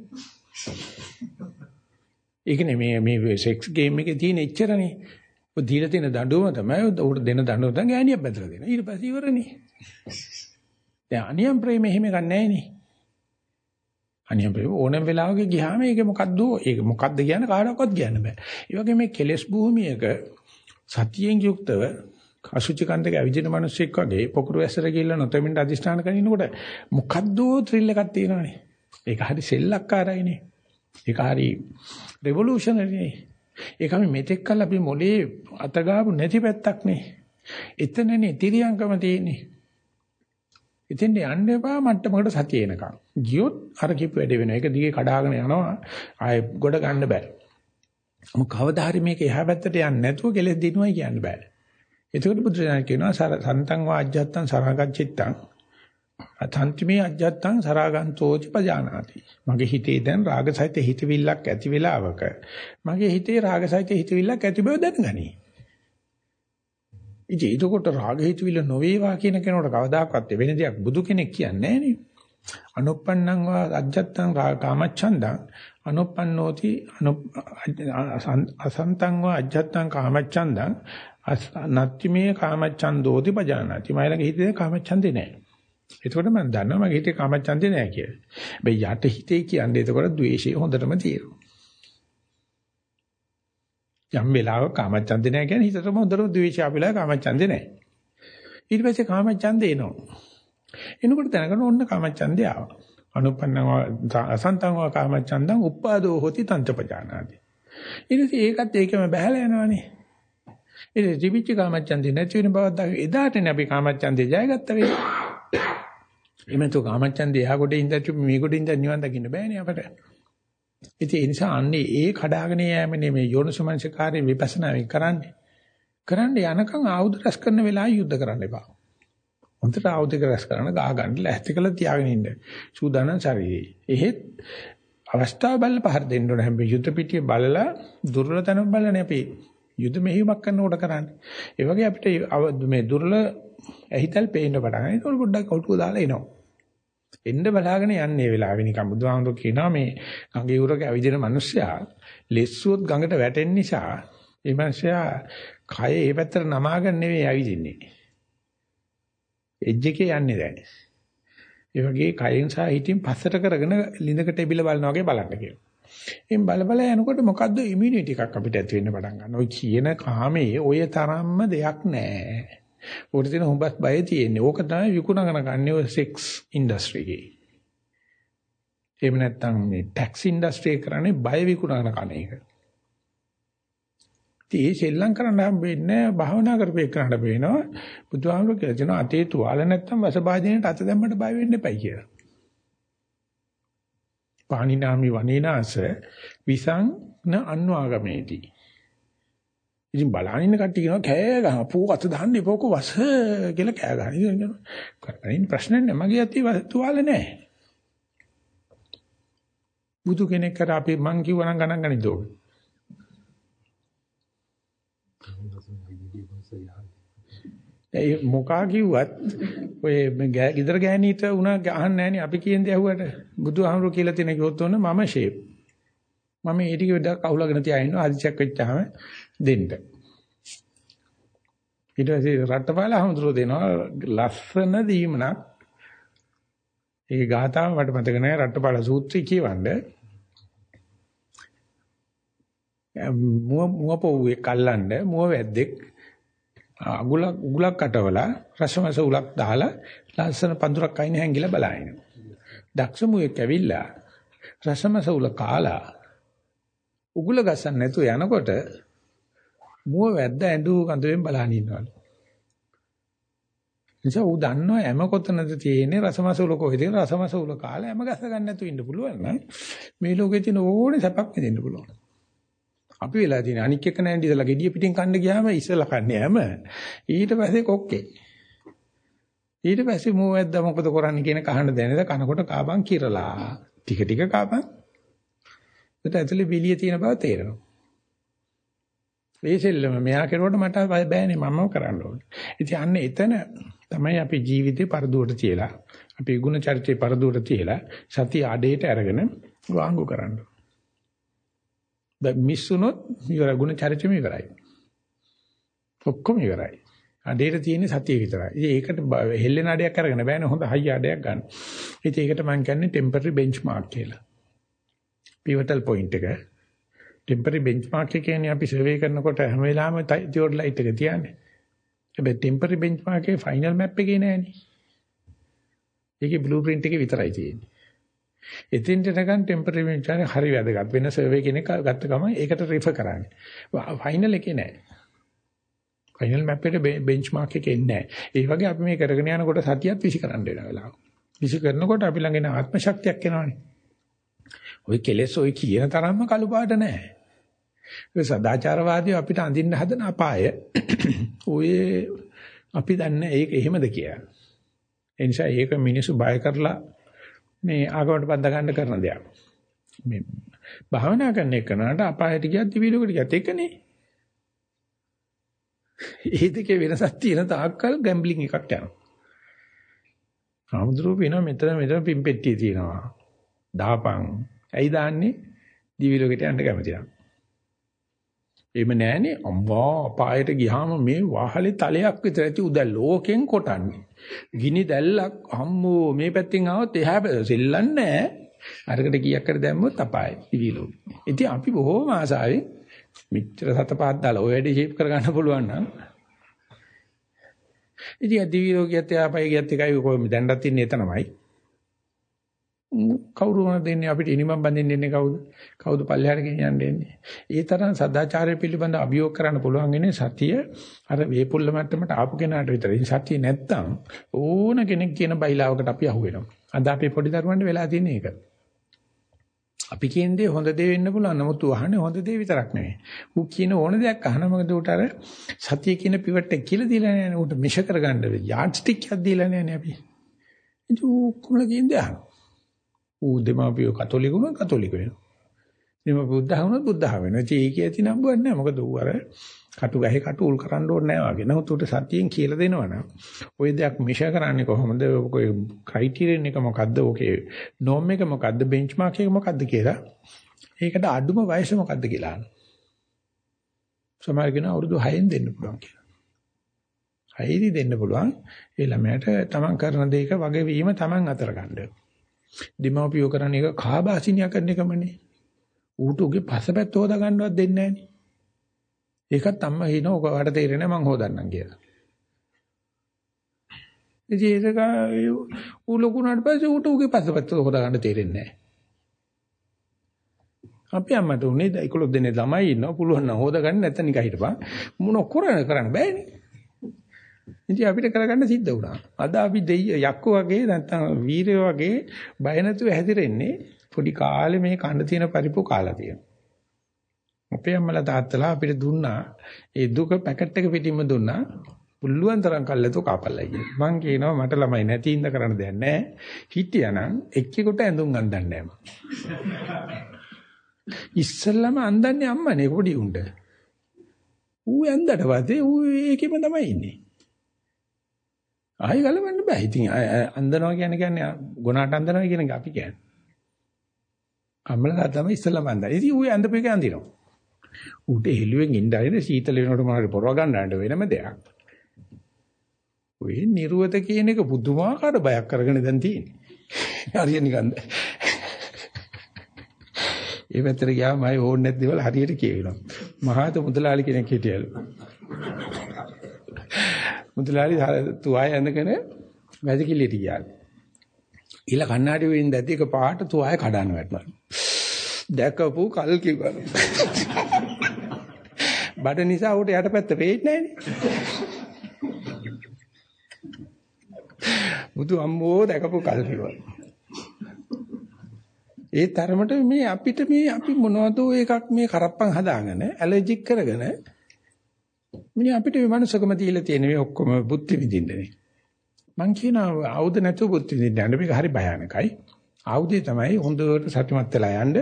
ඒකනේ මේ මේ සෙක්ස් ගේම් එකේ තියෙන එච්චරනේ. ඔය දීලා තියෙන දඬුවම තමයි උට දෙන දඬුවම තමයි ගෑණියක් බැඳලා දෙනවා. ඊට පස්සේ ඉවරනේ. දැන් අනියම් ප්‍රේම එහෙම ගන්න නැහැනේ. අනියම් ප්‍රේම ඕනම වෙලාවක ගියාම ඒක මොකද්ද? ඒක මොකද්ද කියන්නේ කාටවත් කියන්න බෑ. ඒ වගේ මේ කෙලෙස් භූමියක සතියෙන් යුක්තව අසුචි කන්දක ඇවිදින මිනිස්සෙක් වගේ පොකුරු ඇසර ගිහිල්ලා නොතෙමින් අදිෂ්ඨාන කරනකොට මොකද්ද ත්‍රිල් එකක් තියෙනවනේ. ඒක හරි සෙල්ලක්කාරයිනේ. ඒක හරි රෙවොලූෂනරි. ඒක අපි මෙතෙක් කල් අපි මොලේ අතගාපු නැති පැත්තක් නේ. එතනනේ තිරියංකම තියෙන්නේ. ඉතින් යන්න එපා මට්ටමකට සතිය එනකම්. ගියොත් අර කිප් වැඩ වෙනවා. ඒක දිගේ කඩාගෙන යනවා. ආයෙ ගොඩ ගන්න බෑ. මොක කවදා හරි මේක එහා පැත්තට යන්නේ නැතුව කෙලෙස් දිනුවයි කියන්න බෑ. එතකොට බුදුරජාණන් කියනවා සන්තං වාජ්ජත්තං සරහගච්චිත්තං අතන්තිමේ අජත්තං සරාගන්තෝච පජානාති. මගේ හිතේ දැන් රාගසහිත හිතවිල්ලක් ඇති වෙලාවක මගේ හිතේ රාගසහිත හිතවිල්ලක් ඇති බව දැනගනි. ඉතින් ඒකට රාග හිතවිල්ල නොවේවා කියන කෙනෙකුට කවදාකවත් වෙන දෙයක් බුදු කෙනෙක් කියන්නේ නැහැ අනුප්පන්නං වා අජත්තං කාමච්ඡන්දං අනුප්පන්නෝති අසන්තං වා අජත්තං කාමච්ඡන්දං නත්තිමේ කාමච්ඡන්දෝති පජානාති. මයිලගේ හිතේ කාමච්ඡන්දේ නැහැ. එතකොට මම දන්නවා මගේ හිතේ කාමච්ඡන්දේ නැහැ කියලා. හැබැයි යට හිතේ කියන්නේ එතකොට ද්වේෂය හොඳටම තියෙනවා. යම් වෙලාවක කාමච්ඡන්දේ නැහැ කියන්නේ හිතටම හොඳටම ද්වේෂය අපිලා කාමච්ඡන්දේ නැහැ. ඊට පස්සේ කාමච්ඡන්දේ එනවා. එනකොට දැනගන්න ඕන්න කාමච්ඡන්දේ ආවා. අනුපන්නව අසන්තං වා කාමච්ඡන්දං උප්පාදෝ හොති තංචපජානාති. ඊට පස්සේ ඒකත් ඒකම බහැලා යනවනේ. ඒ ත්‍රිවිච්ච කාමච්ඡන්දේ නැති වෙන බවක් එදාටනේ අපි කාමච්ඡන්දේ ජයගත්ත වෙන්නේ. එමෙතු කාමච්ඡන්දේ එහා කොටේ ඉඳලා මේ කොටේ ඉඳලා නිවන් දකින්න බෑනේ අපට. ඉතින් ඒ නිසා අන්නේ ඒ කඩාගෙන යෑමනේ මේ යෝනිසමංසකාරී විපස්සනාවෙන් කරන්නේ. කරන්න යනකම් ආයුධ රැස් කරන වෙලාව යුද්ධ කරන්න එපා. හොඳට ආයුධ රැස් කරන ගහ ගන්න ලැහැත්ති කළ තියාගෙන ඉන්න. සූදානම් ශරීරේ. එහෙත් අවස්ථාව බල පහර දෙන්න ඕන හැම යුද්ධ පිටිය බලලා දුර්වල තැන බලන්නේ අපි යුද්ධ මෙහෙයුමක් කරනකොට කරන්නේ. ඒ වගේ අපිට මේ දුර්වල ඇහිතල් පේන්න පටන් ගන්න. ඒක පොඩ්ඩක් කවුටුව දාලා එනවා. එන්න බලාගෙන යන්නේ වෙලාවෙ නිකන් බුදුහාමුදුරු කියනවා මේ ගඟේ උරක ඇවිදින මිනිස්සයා ලෙස්සුවොත් ගඟට වැටෙන්න නිසා ඒ මිනිස්සයා කය ඒ පැත්තට නමාගෙන නෙවෙයි ඇවිදින්නේ. එජ් එකේ යන්නේ දැන්. ඒ වගේ කයෙන් සහ හිතින් පස්සට කරගෙන ලිඳකට එබිල බලනවා වගේ බලන්න කියලා. එම් බල බල යනකොට මොකද්ද ඉමුනිටි එකක් අපිට ඇති වෙන්න පටන් ගන්නවා. ඔය කියන කාමයේ ඔය තරම්ම දෙයක් නැහැ. උඩ තියෙන හුඹස් බය තියෙන්නේ. ඕක තමයි විකුණගෙන ගන්න ඔය සෙක්ස් ඉන්ඩස්ට්‍රි එකේ. එහෙම නැත්නම් මේ ටැක්ස් ඉන්ඩස්ට්‍රි එක කරන්නේ බය විකුණගෙන කන එක. ඉතින් ඒ සෙල්ලම් කරන්න හම්බෙන්නේ භාවනා කරපේ කරන්න බේනවා. බුදුහාමුදුරුවෝ කියලා දෙනවා අතේ තුවාල නැත්නම් වසභාජනයට අත දැම්මට බය වෙන්න එපයි කියලා. පාණිනාමි වනේනාස විසං න අන්වාගමේති ඉතින් බලන ඉන්න කට්ටිය කියනවා කෑ ගහ පෝ අත දාන්න එපෝක වස කියලා කෑ ගහන. ඉතින් කරන්නේ ප්‍රශ්න නැහැ මගේ අතේ තුවාල නැහැ. බුදු කෙනෙක් කර අපි මං කිව්වනම් ගණන් ගනිද්ද ඕක. ඒ මොකා කිව්වත් ඔය ගෙදර ගෑණීට උනා අහන්නේ නැහනේ අපි කියන දේ අහුවට බුදුහාමුදුරු කියලා තියෙන කිව්වොත් ඕන මම ෂේප් මම ඒ ටික වැඩක් අහුලගෙන තියා ඉන්නවා ආදිචක් වෙච්චාම දෙන්න. ඊට පස්සේ රට්ටපාල හඳුර දෙනවා ලස්සන දීමනක්. ඒ ගාතාව මට මතක නැහැ රට්ටපාල සූත්‍රය කියවන්නේ. මුව මුවපොව්වේ කල්ලන්න මුව වැද්දෙක් අගුලක් උගුලක් අටවලා රසමස උලක් දාලා ලස්සන පඳුරක් අයින් හැංගිලා බලාගෙන. දක්ෂ මුවෙක් ඇවිල්ලා රසමස උල කාලා උගුල ගසන්න නැතුව යනකොට මුව වැද්ද ඇඬු කඳුෙන් බලහන් ඉන්නවලු. නිසා ඌ දන්නවා හැම කොතනද තියෙන්නේ රසමස උල කොහෙද? රසමස උල කාලා හැම ගස ගන්න නැතුව ඉන්න පුළුවන් නම් මේ ලෝකේ තියෙන ඕනේ සැපක් විඳින්න පුළුවන්. අපි වෙලා තියෙන අනික් එක නෑන්ඩි ඉතලා gediya පිටින් කන්න ගියාම ඉස්සලා කන්නේ හැම. ඊට පස්සේ කොක්කේ. ඊට පස්සේ මෝවැද්ද මොකද කරන්නේ කියන කහන දැනද කනකොට කාබන් කිරලා. ටික ටික කාබන්. ඒත් ඇතුලේ බිලිය තියෙන බව තේරෙනවා. ඒ සෙල්ලම මෙයා කෙරුවට මට බෑනේ මමම කරන්න ඕනේ ඉතින් අන්න එතන තමයි අපි ජීවිතේ පරදුවට තියලා අපි ගුණ චරිතේ පරදුවට තියලා සතිය අඩේට අරගෙන වාංගු කරන්න මිස්සුනොත් ඉවර ගුණ චරිතෙම ඉවරයි. ඔක්කොම ඉවරයි. අඩේට තියෙන්නේ සතිය විතරයි. ඉතින් ඒකට හෙල්ලෙන අඩයක් අරගෙන බෑනේ හොඳ හයි අඩයක් ගන්න. ඉතින් ඒකට මම කියන්නේ ටෙම්පරරි බෙන්ච්මාර්ක් කියලා. පිවටල් පොයින්ට් එක. ටෙම්පරරි බෙන්ච්මාර්ක් එක කියන්නේ අපි සර්වේ කරනකොට හැම වෙලාවෙම තියෝඩ් ලයිට් එක තියන්නේ. හැබැයි ටෙම්පරරි බෙන්ච්මාර්ක් එකේ ෆයිනල් මැප් එකේ නෑනේ. ඒකේ බ්ලූ ප්‍රින්ට් එකේ විතරයි තියෙන්නේ. එතෙන්ට යනකම් ටෙම්පරරි මෙන්චාරේ හරි වැදගත්. වෙන සර්වේ කෙනෙක් ගත්ත ගමන් ඒකට රිෆර් කරන්නේ. ෆයිනල් එකේ නෑ. ෆයිනල් මැප් එකේ බෙන්ච්මාර්ක් එකේ එන්නේ නෑ. ඒ වගේ අපි මේ කරගෙන යනකොට සතියත් විසි කරන්න වෙන වෙලාව. විසි කරනකොට අපි ළඟ එන ආත්ම ශක්තියක් එනවනේ. ওই කෙලෙස් ওই කියන තරම්ම කළු පාට නෑ. ඒ සදාචාරවාදී අපිට අඳින්න හදන අපාය. ඔය අපි දන්නේ ඒක එහෙමද කියලා. ඒ නිසා ඒක මිනිස්සු බය කරලා මේ ආගමට බඳ ගන්න කරන දෙයක්. මේ භාවනා කරන එකනට අපායට ගියත් දිවිලෝකට ගියත් එකනේ. ඒ දෙකේ වෙනසක් තියෙන තාක්කල් ගැම්බලින් එකක් යනවා. ආමුද්‍රෝ වෙනවා මෙතන මෙතන පිම්පෙට්ටිය තියෙනවා. දාපන්. ඇයි දාන්නේ? දිවිලෝකට යන්න කැමති නැහැ. එහෙම නැහනේ අම්මා අපායට ගියාම මේ වාහලේ තලයක් විතර ඇති උදැල් ලෝකෙන් කොටන්නේ. ගිනි දැල්ලක් අම්මෝ මේ පැත්තෙන් ආවොත් එහා පැත්ත සෙල්ලන්නේ අරකට කීයක් කර දැම්මොත් අපායයි දිවිලෝ. ඉතින් අපි බොහෝම ආසාවෙන් මිච්ඡර සතපහක් දාලා ඔය වැඩේ ෂේප් කරගන්න පුළුවන් නම් ඉතින් දිවිලෝ කියත් එහා ගියත් එකයි කොහොමද දැන්නත් ඉන්නේ එතනමයි. කවුරු වුණා දෙන්නේ අපිට ඉනිමම් බඳින්න ඉන්නේ කවුද? කවුද පල්ලෙහාට ගෙනියන්න එන්නේ? ඒ තරම් සදාචාරය පිළිබඳ අභියෝග කරන්න පුළුවන් ඉන්නේ සතිය අර වේපුල්ල මට්ටමට ආපු කෙනාට විතරයි. සතිය නැත්තම් ඕන කෙනෙක් කියන බයිලාවකට අපි අහු වෙනවා. අද අපේ පොඩි දරුවන්ට වෙලා තියෙන එක. අපි කියන දේ හොඳ දේ වෙන්න පුළුවන්. නමුත් ඌ අහන්නේ හොඳ දේ විතරක් නෙවෙයි. ඌ කියන ඕන දෙයක් අහන මොකද ඌට අර සතිය කියන පිවට් එක කියලා දීලා නැහැ. ඌට මෙෂර් කරගන්න යාඩ් ස්ටික් එකක් දීලා නැහැ අපි. ඉතින් ඌ කොහොමද කියන්නේ අහනවා. ඌ දෙමාපියෝ කතෝලික වුණොත් කතෝලික වෙනවා. දෙමාපියෝ බුද්ධ වුණොත් බුද්ධ වෙනවා. ඉතින් ඒක ඇති නම්බුවක් නැහැ. මොකද ඌ අර කටු ගහේ කටු උල් කරන්න ඕනේ නැහැ වගේ. නමුත් උට සතියෙන් කියලා දෙනවනම් ওই දෙයක් මෙෂර් කරන්නේ කොහොමද? ඔය ක්‍රයිටීරියන් එක මොකද්ද? ඕකේ නෝම් එක මොකද්ද? බෙන්ච්මාර්ක් එක මොකද්ද කියලා. ඒකට අඩුම වයස මොකද්ද කියලා අහනවා. සමහර කෙනා අවුරුදු 6න් දෙන්න පුළුවන් කියලා. 6යි දෙන්න පුළුවන්. ඒ ළමයාට තමන් කරන දේක වගවීම තමන් අතර ගන්න. දෙමාපියෝ කරන්නේ එක කාබාසිනියා කරන එකමනේ. ඌට උගේ පසපැත්ත හොදා ගන්නවත් දෙන්නේ නැහනේ. ඒකත් අම්මා හින ඔක වට තේරෙන්නේ මං හොදන්නම් කියලා. ඉතින් ඒක ඌ ලොකුනාට පස්සේ ඌට උගේ පසපැත්ත හොදා ගන්න තේරෙන්නේ නැහැ. අපි අම්මට උනේ 11 දෙනේ ළමයි ඉන්නවා පුළුවන් නම් හොදා ගන්න නැත්නම් නිකන් හිටපන් මොන කරන්නේ කරන්න බෑනේ. ඉතින් අපිට කරගන්න සිද්ධ වුණා. අද අපි දෙය යක්කෝ වගේ නැත්නම් වීරයෝ වගේ බය නැතුව හැදිරෙන්නේ පොඩි කාලේ මේ කන්න තියෙන පරිප්පු කාලා තියෙනවා. අපේ අම්මලා තාත්තලා අපිට දුන්නා ඒ දුක පැකට් එක පිටින්ම දුන්නා පුළුවන් තරම් කල්ලාතෝ කාපල්ලා කියන. මං කියනවා මට ළමයි නැති ඉඳ කරන්න දෙයක් නැහැ. හිටියානම් එක්කෙකුට ඇඳුම් අඳින්නේ නැහැ ඉස්සල්ලාම අඳන්නේ අම්මනේ පොඩි උණ්ඩ. ඌ ඇඳට පස්සේ ඌ ඒකෙම තමයි ඉන්නේ. ආයෙ ගලවන්න බෑ. ඉතින් අඳනවා කියන්නේ කියන්නේ ගුණාට අඳනවා කියන එක අපි කියන්නේ. අම්මලා තමයි ඉස්සල්ලාම අඳන්නේ. ඉතින් ඌ ඇඳපු එක අඳිනවා. ඌට හෙළුවෙන් ඉඳගෙන සීතල වෙනකොට මොනවාරි පොරව ගන්නට වෙනම දෙයක්. ඔය නිර්වත කියන එක පුදුමාකාර බයක් කරගෙන දැන් තියෙන්නේ. හරිය නිකන්ද. ඒ පැත්තට ගියාම මම ඕනේ නැති දේවල් හරියට කියවෙනවා. මහාත මුදලාලි කෙනෙක් හිටියලු. මුදලාලි තුවාය ඇඳගෙන වැදකිලියට ගියාලු. ඊළ කණ්ණාඩි වෙින් දැද්දි එක පාට තුවාය කඩන්න වැටුණා. දැකපු කල් කිව්වා. බඩ නිසා උට යටපැත්ත පේන්නේ නැහනේ. බුදු අම්මෝ දැකපු කල් කිව්වා. ඒ තරමට මේ අපිට මේ අපි මොනවද එකක් මේ කරප්පන් හදාගෙන ඇලර්ජික් කරගෙන මිනිහ අපිට මේ මනුස්සකම දීලා තියෙන මේ ඔක්කොම බුද්ධි විඳින්නේ. මං කියන ආයුධ නැතුව බුද්ධි විඳින්න යන්න මේක හරි භයානකයි. ආයුධය තමයි හොඳට සතුටුමත් වෙලා යන්න.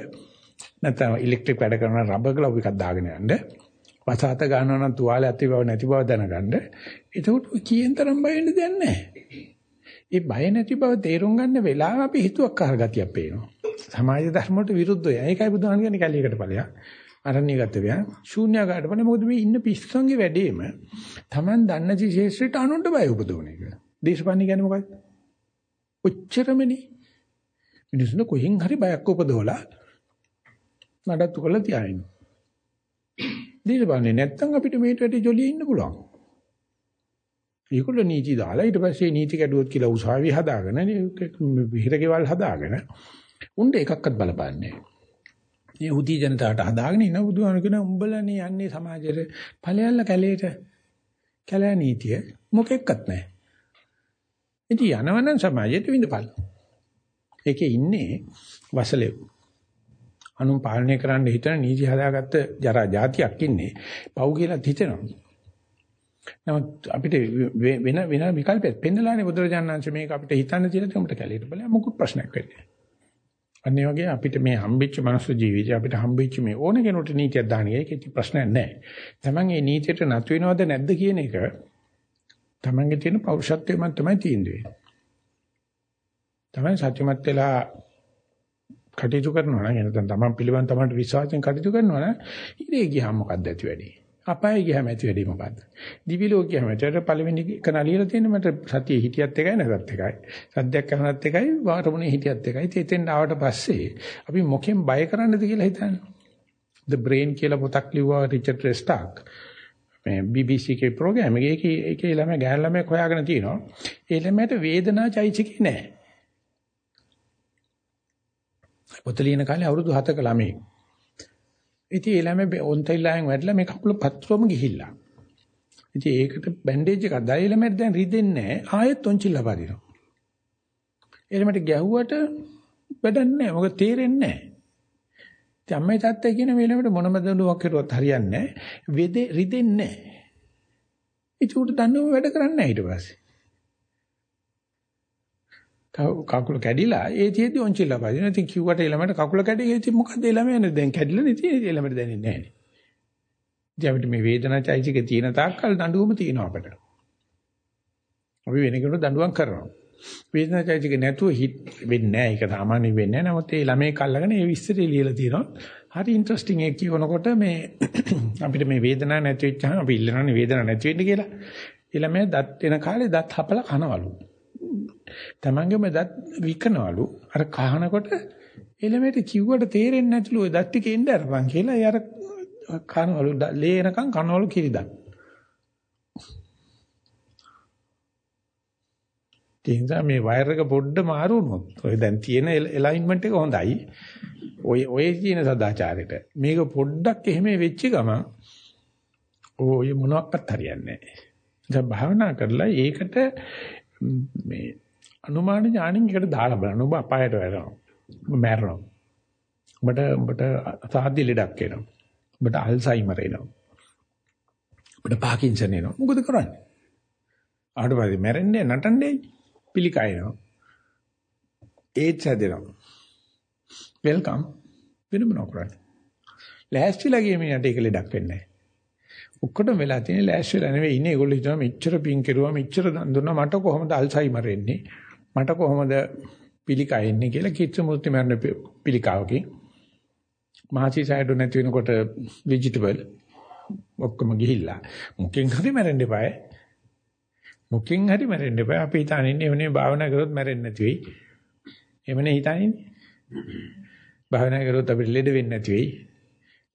නැත්නම් ඉලෙක්ට්‍රික් වැඩ කරන රබර් ග්ලව් එකක් දාගෙන යන්න. වසහත ගන්නවා නම් තුවාලේ ඇති බව නැති බව දැනගන්න. එතකොට කියෙන් තරම් බය වෙන්න දෙයක් නැහැ. ඒ බය නැති බව තේරුම් ගන්න වෙලාව අපි හිතුවක් අහර ගතියක් පේනවා. සමාජ ධර්ම වලට විරුද්ධයි. ඒකයි බුදුහාම කියන්නේ කැලියකට ඵලයක්. අරණ්‍යගත ව්‍යා ශූන්‍යගත ඵල මොකද මේ ඉන්න පිස්සුන්ගේ වැඩේම Taman දන්න ශේෂ්ත්‍රයට අනුන්ට බය උපදවන එක. දේශපාලන කියන්නේ මොකක්ද? ඔච්චරමනේ. මිනිස්සුන්ට කොහෙන් හරි බයක් උපදවලා නඩත්තු කරලා තියාගෙන. දේශපාලනේ නැත්තම් අපිට මේට වැඩි ජොලිය ඉන්න පුළුවන්. ඒගොල්ලෝ නීති දාලා ඊට පස්සේ නීති කැඩුවොත් කියලා උසාවි හදාගෙන හිරකේවල් හදාගෙන උණ්ඩ එකක්වත් බලපන්නේ මේ උදී ජනතාවට හදාගෙන ඉන්න බුදුහාම කියන උඹලනේ යන්නේ සමාජයේ ඵලයල්ල කැලේට කැලෑ නීතිය මොකෙක්වත් නැහැ. ඉතින් යනවනම් සමාජයට විඳපල්. ඒකේ ඉන්නේ වසලෙව්. අනුන් පාලනය කරන්න හිතන නීති හදාගත්ත ජරා జాතියක් ඉන්නේ. පව් කියලා හිතෙනවා. නමුත් අපිට වෙන වෙන විකල්පයක් පෙන්නලානේ බුදුරජාණන් වහන්සේ මේක අපිට හිතන්න තියලා තුමට කැලේට බලලා මොකුත් ප්‍රශ්නයක් වෙන්නේ නැහැ. අන්න ඒ වගේ අපිට මේ හම්බෙච්ච මනුස්ස ජීවිතය අපිට හම්බෙච්ච මේ ඕන කෙනෙකුට නීතියක් දාන එක ඒකේ ප්‍රශ්නයක් නැහැ. Taman මේ නීතියට නතු වෙනවද නැද්ද කියන එක Tamanගේ තියෙන පෞරුෂත්වයෙන් තමයි තීන්දුව වෙන්නේ. Taman සත්‍යමත් වෙලා කටයුතු කරනවා නම් එනතන Taman පිළිවන් Tamanට විශ්වාසයෙන් කටයුතු කරනවා නම් ඉතින් ගියාම මොකක්ද ඇති වෙන්නේ? අපාය ගියාම ඇති වෙන්නේ මොකද්ද? දිවි ලෝක ගියාම ඇතට පළවෙනි එක නලියලා තියෙන මට සතියේ හිටියත් එකයි නැතත් එකයි. සද්දයක් කරනත් එකයි වාරමුණේ හිටියත් එකයි. ඉතින් එතෙන් ආවට පස්සේ අපි මොකෙන් බය කරන්නද කියලා හිතන්නේ. The Brain කියලා පොතක් ලිව්වා රිචඩ් රෙස්ටාක්. මේ BBC කේ ප්‍රෝග්‍රෑම් එකේ ඒකේ ළමයා ගෑන ළමයා හොයාගෙන තියෙනවා. ඒ ළමයාට වේදනා චෛසිකේ නැහැ. පොත ලියන කාලේ අවුරුදු 7ක ළමයි. ඉතින් ඒ ළමයි ඔන්තයිලාෙන් වැටලා මේ කකුල පත්‍රොම ගිහිල්ලා. ඉතින් ඒකට බැන්ඩේජ් එකක් දාලා ඒ ළමයට දැන් රිදෙන්නේ නැහැ. ආයෙත් ඔන්චිල්ලා පදිනවා. ඒ ළමයට ගැහුවට වැඩක් නැහැ. මොකද තේරෙන්නේ නැහැ. ඉතින් අම්මයි තාත්තයි කියන මේ ළමයට මොනම දඬුවමක් කරුවත් හරියන්නේ නැහැ. වෙදේ රිදෙන්නේ නැහැ. ඉතින් උට දන්නව වැඩ කරන්නේ නැහැ ඊට පස්සේ. කකුල කැඩිලා ඒ තියේදී ඔන්චිලා පාදින. ඉතින් කිව්වට ළමයට කකුල කැඩි ඉතින් මොකද ළමයා දැන් කැඩිලා නේ තියෙන්නේ ළමයට දැනෙන්නේ නැහැ. ඉතින් අපිට මේ වේදනාචෛසික තියෙන තාක්කල් දඬුවම තියෙනවා අපිට. අපි වෙන කෙනෙකුට දඬුවම් කරනවා. වේදනාචෛසික නැතුව හිට වෙන්නේ නැහැ. ඒක සාමාන්‍ය වෙන්නේ නැහැ. නමුත් ඒ ළමයි කල්ලාගෙන ඒ විස්තරය ලියලා තියෙනවා. හරි ඉන්ටරෙස්ටිං එක කියනකොට මේ අපිට මේ වේදනාවක් නැති වෙච්චාම අපි ඉල්ලනනේ වේදනාවක් නැති වෙන්න කියලා. ඒ ළමයා දත් වෙන කාලේ දත් හපලා කනවලු. තමන්ගේම දත් විකනවලු. අර කහනකොට එළමෙට කිව්වට තේරෙන්නේ නැතිලු ඔය දත් ටික එන්න අරපන් කියලා. ඒ අර කනවලු ලේනකන් කනවලු කිරිදත් තින්සා මේ වයර් එක පොඩ්ඩ මාරු වුණොත් ඔය දැන් තියෙන එලයින්මන්ට් එක හොඳයි. ඔය ඔය කියන සදාචාරෙට. මේක පොඩ්ඩක් එහෙම වෙච්ච ගමන් ඔය මොනවත් හරියන්නේ නැහැ. දැන් භාවනා කරලා ඒකට මේ අනුමාන ඥාණයෙන් එකට දාලා බලන්න. ඔබ අපායට වැටෙනවා. ඔබ මැරෙනවා. ඔබට ඔබට සාධ්‍ය ලෙඩක් එනවා. ඔබට අල්සයිමර් එනවා. ඔබට පාකින්සන් එනවා. මොකද කරන්නේ? ආවට පස්සේ මැරෙන්නේ නටන්නේ පිළිකයනවා. ඒත් හැදෙනවා. වෙල්කම් වෙන මොනවා කරන්නේ? ලෑස්තිලා ගිය මිනිහට ඒක ලෙඩක් වෙන්නේ නැහැ. ඔක්කොටම වෙලා තියෙන්නේ ලෑස්තිලා නෙවෙයි ඉන්නේ. ඒගොල්ලෝ හිතනවා මෙච්චර පින් කෙරුවා මෙච්චර දන් දුන්නා මට කොහොමද අල්සයිමර් එන්නේ? මට කොහොමද පිළිකා එන්නේ කියලා කිච්ච මුත්‍ති මරණ පිළිකාවකින් මහසි සයිඩු නැති වෙනකොට ভেජිටබල් ඔක්කොම ගිහිල්ලා මුකින් හරි මැරෙන්න එපායි. මුකින් හරි මැරෙන්න එපායි. අපි හිතාන ඉන්නේ එවනේ භාවනා කරොත් මැරෙන්නේ නැති වෙයි. එවනේ හිතානින්නේ. භාවනා කරොත් අපිට ලෙඩ වෙන්නේ නැති වෙයි.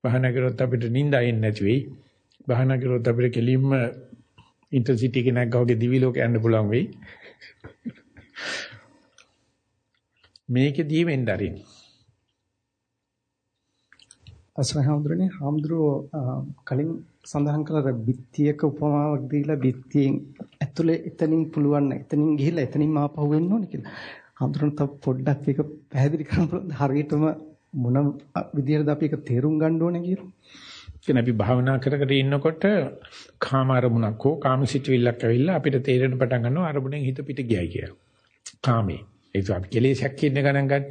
භාවනා කරොත් අපිට නිින්ද එන්නේ නැති වෙයි. භාවනා කරොත් අපිට කෙලින්ම ඉන්ටර්සිටි එකේ නැග්ගා වගේ දිවි ලෝක යන්න පුළුවන් වෙයි. මේකෙදී වෙන්න ආරින්. අසරණ හාමුදුරනේ හාමුදුරුවෝ කලින් සඳහන් කළ බිත්තියක උපමාවක් දීලා බිත්තියෙන් ඇතුලේ එතනින් පුළුවන් එතනින් ගිහිල්ලා එතනින් ආපහු වෙන්න ඕනේ කියලා. හාමුදුරන් තව පොඩ්ඩක් ඒක පැහැදිලි කරන්න හරියටම මොන විදියටද අපි ඒක තේරුම් ගන්න ඕනේ කියලා. කියන අපි භාවනා කර කර ඉන්නකොට කාම අරමුණක් හෝ කාම සිතුවිල්ලක් ඇවිල්ලා අපිට තේරෙන්න පටන් ගන්නවා අරමුණෙන් හිත පිට ගියයි කියලා. කාමේ. ඒක අපි කෙලෙසක් කියන ගණන් ගන්න.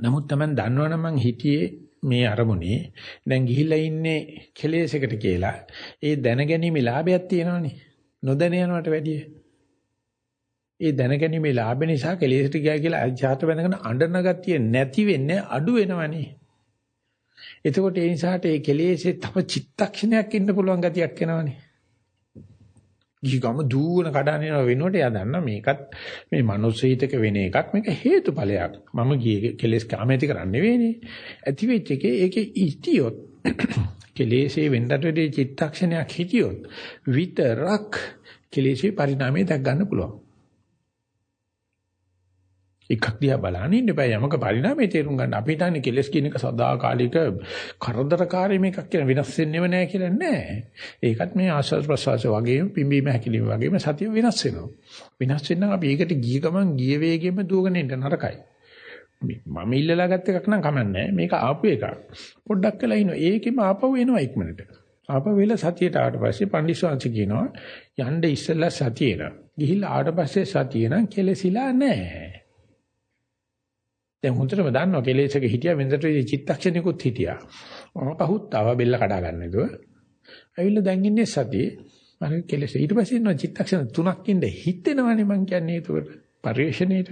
නමුත් Taman දන්නවනම් මං හිතියේ මේ අරමුණේ දැන් ගිහිල්ලා ඉන්නේ කෙලෙසයකට කියලා. ඒ දැනගැනීමේ ලාභයක් තියෙනවනේ. නොදැන යනවට වැඩිය. ඒ දැනගැනීමේ ලාභ නිසා කෙලෙසට ගියා කියලා අජාත බඳගෙන අඬන ගතිය නැති වෙන්නේ අඩු වෙනවනේ. එතකොට ඒ නිසාට ඒ කෙලෙසේ තව චිත්තක්ෂණයක් ඉන්න පුළුවන් ගතියක් එනවනේ. ගිගම දූවන කඩන වෙනකොට එයා දන්නා මේකත් මේ මනුස්සීතක වෙන එකක් මේක හේතුඵලයක්. මම ගියේ කෙලෙස් කාමයති කරන්නේ නෙවෙයිනේ. ඇති වෙච්ච එකේ ඒකේ ඉතියොත් කෙලෙසේ වෙන්නට වෙදී චිත්තක්ෂණයක් හිටියොත් විතරක් කෙලෙසේ පරිණාමය දැක් ගන්න පුළුවන්. එකක් දිහා බලන්න ඉන්න බෑ යමක පරිණාමය තේරුම් ගන්න. අපි හිතන්නේ කෙලස් කියන එක සදාකාලික කරදරකාරී මේකක් කියන වෙනස් වෙන්නේව නෑ කියලා නෑ. ඒකත් මේ ආස්වාද ප්‍රසවාස වගේම පිම්බීම හැකිලිම වගේම සතිය වෙනස් වෙනවා. වෙනස් වෙන්න අපි ඒකට ගිය ගමන් ගිය වේගෙම දුවගෙන ඉන්න නරකයි. මම ඉල්ලලා ගත්ත එකක් නම් කමන්නේ මේක ආපු එකක්. පොඩ්ඩක් වෙලා ඉනවා. ඒකෙම ආපහු එනවා ඉක්මනට. ආපහු වෙලා සතියට ආවට පස්සේ පන්දිස්වාංශ කියනවා යන්න ඉස්සෙල්ලා සතියේන. ගිහිල්ලා ආවට පස්සේ සතියේන කෙලසිලා නෑ. දැන් හොඳටම දන්නවා කෙලෙසක හිටියා වෙනදට චිත්තක්ෂණිකුත් හිටියා. පහුත් ආව බෙල්ල කඩා ගන්න නේද? ඇවිල්ලා දැන් ඉන්නේ සතියේ. අර කෙලෙස ඊට පස්සේ ඉන්නවා චිත්තක්ෂණ තුනක් ඉඳ හිතෙනවනේ මං කියන්නේ ඒකට පරිශ්‍රණයට.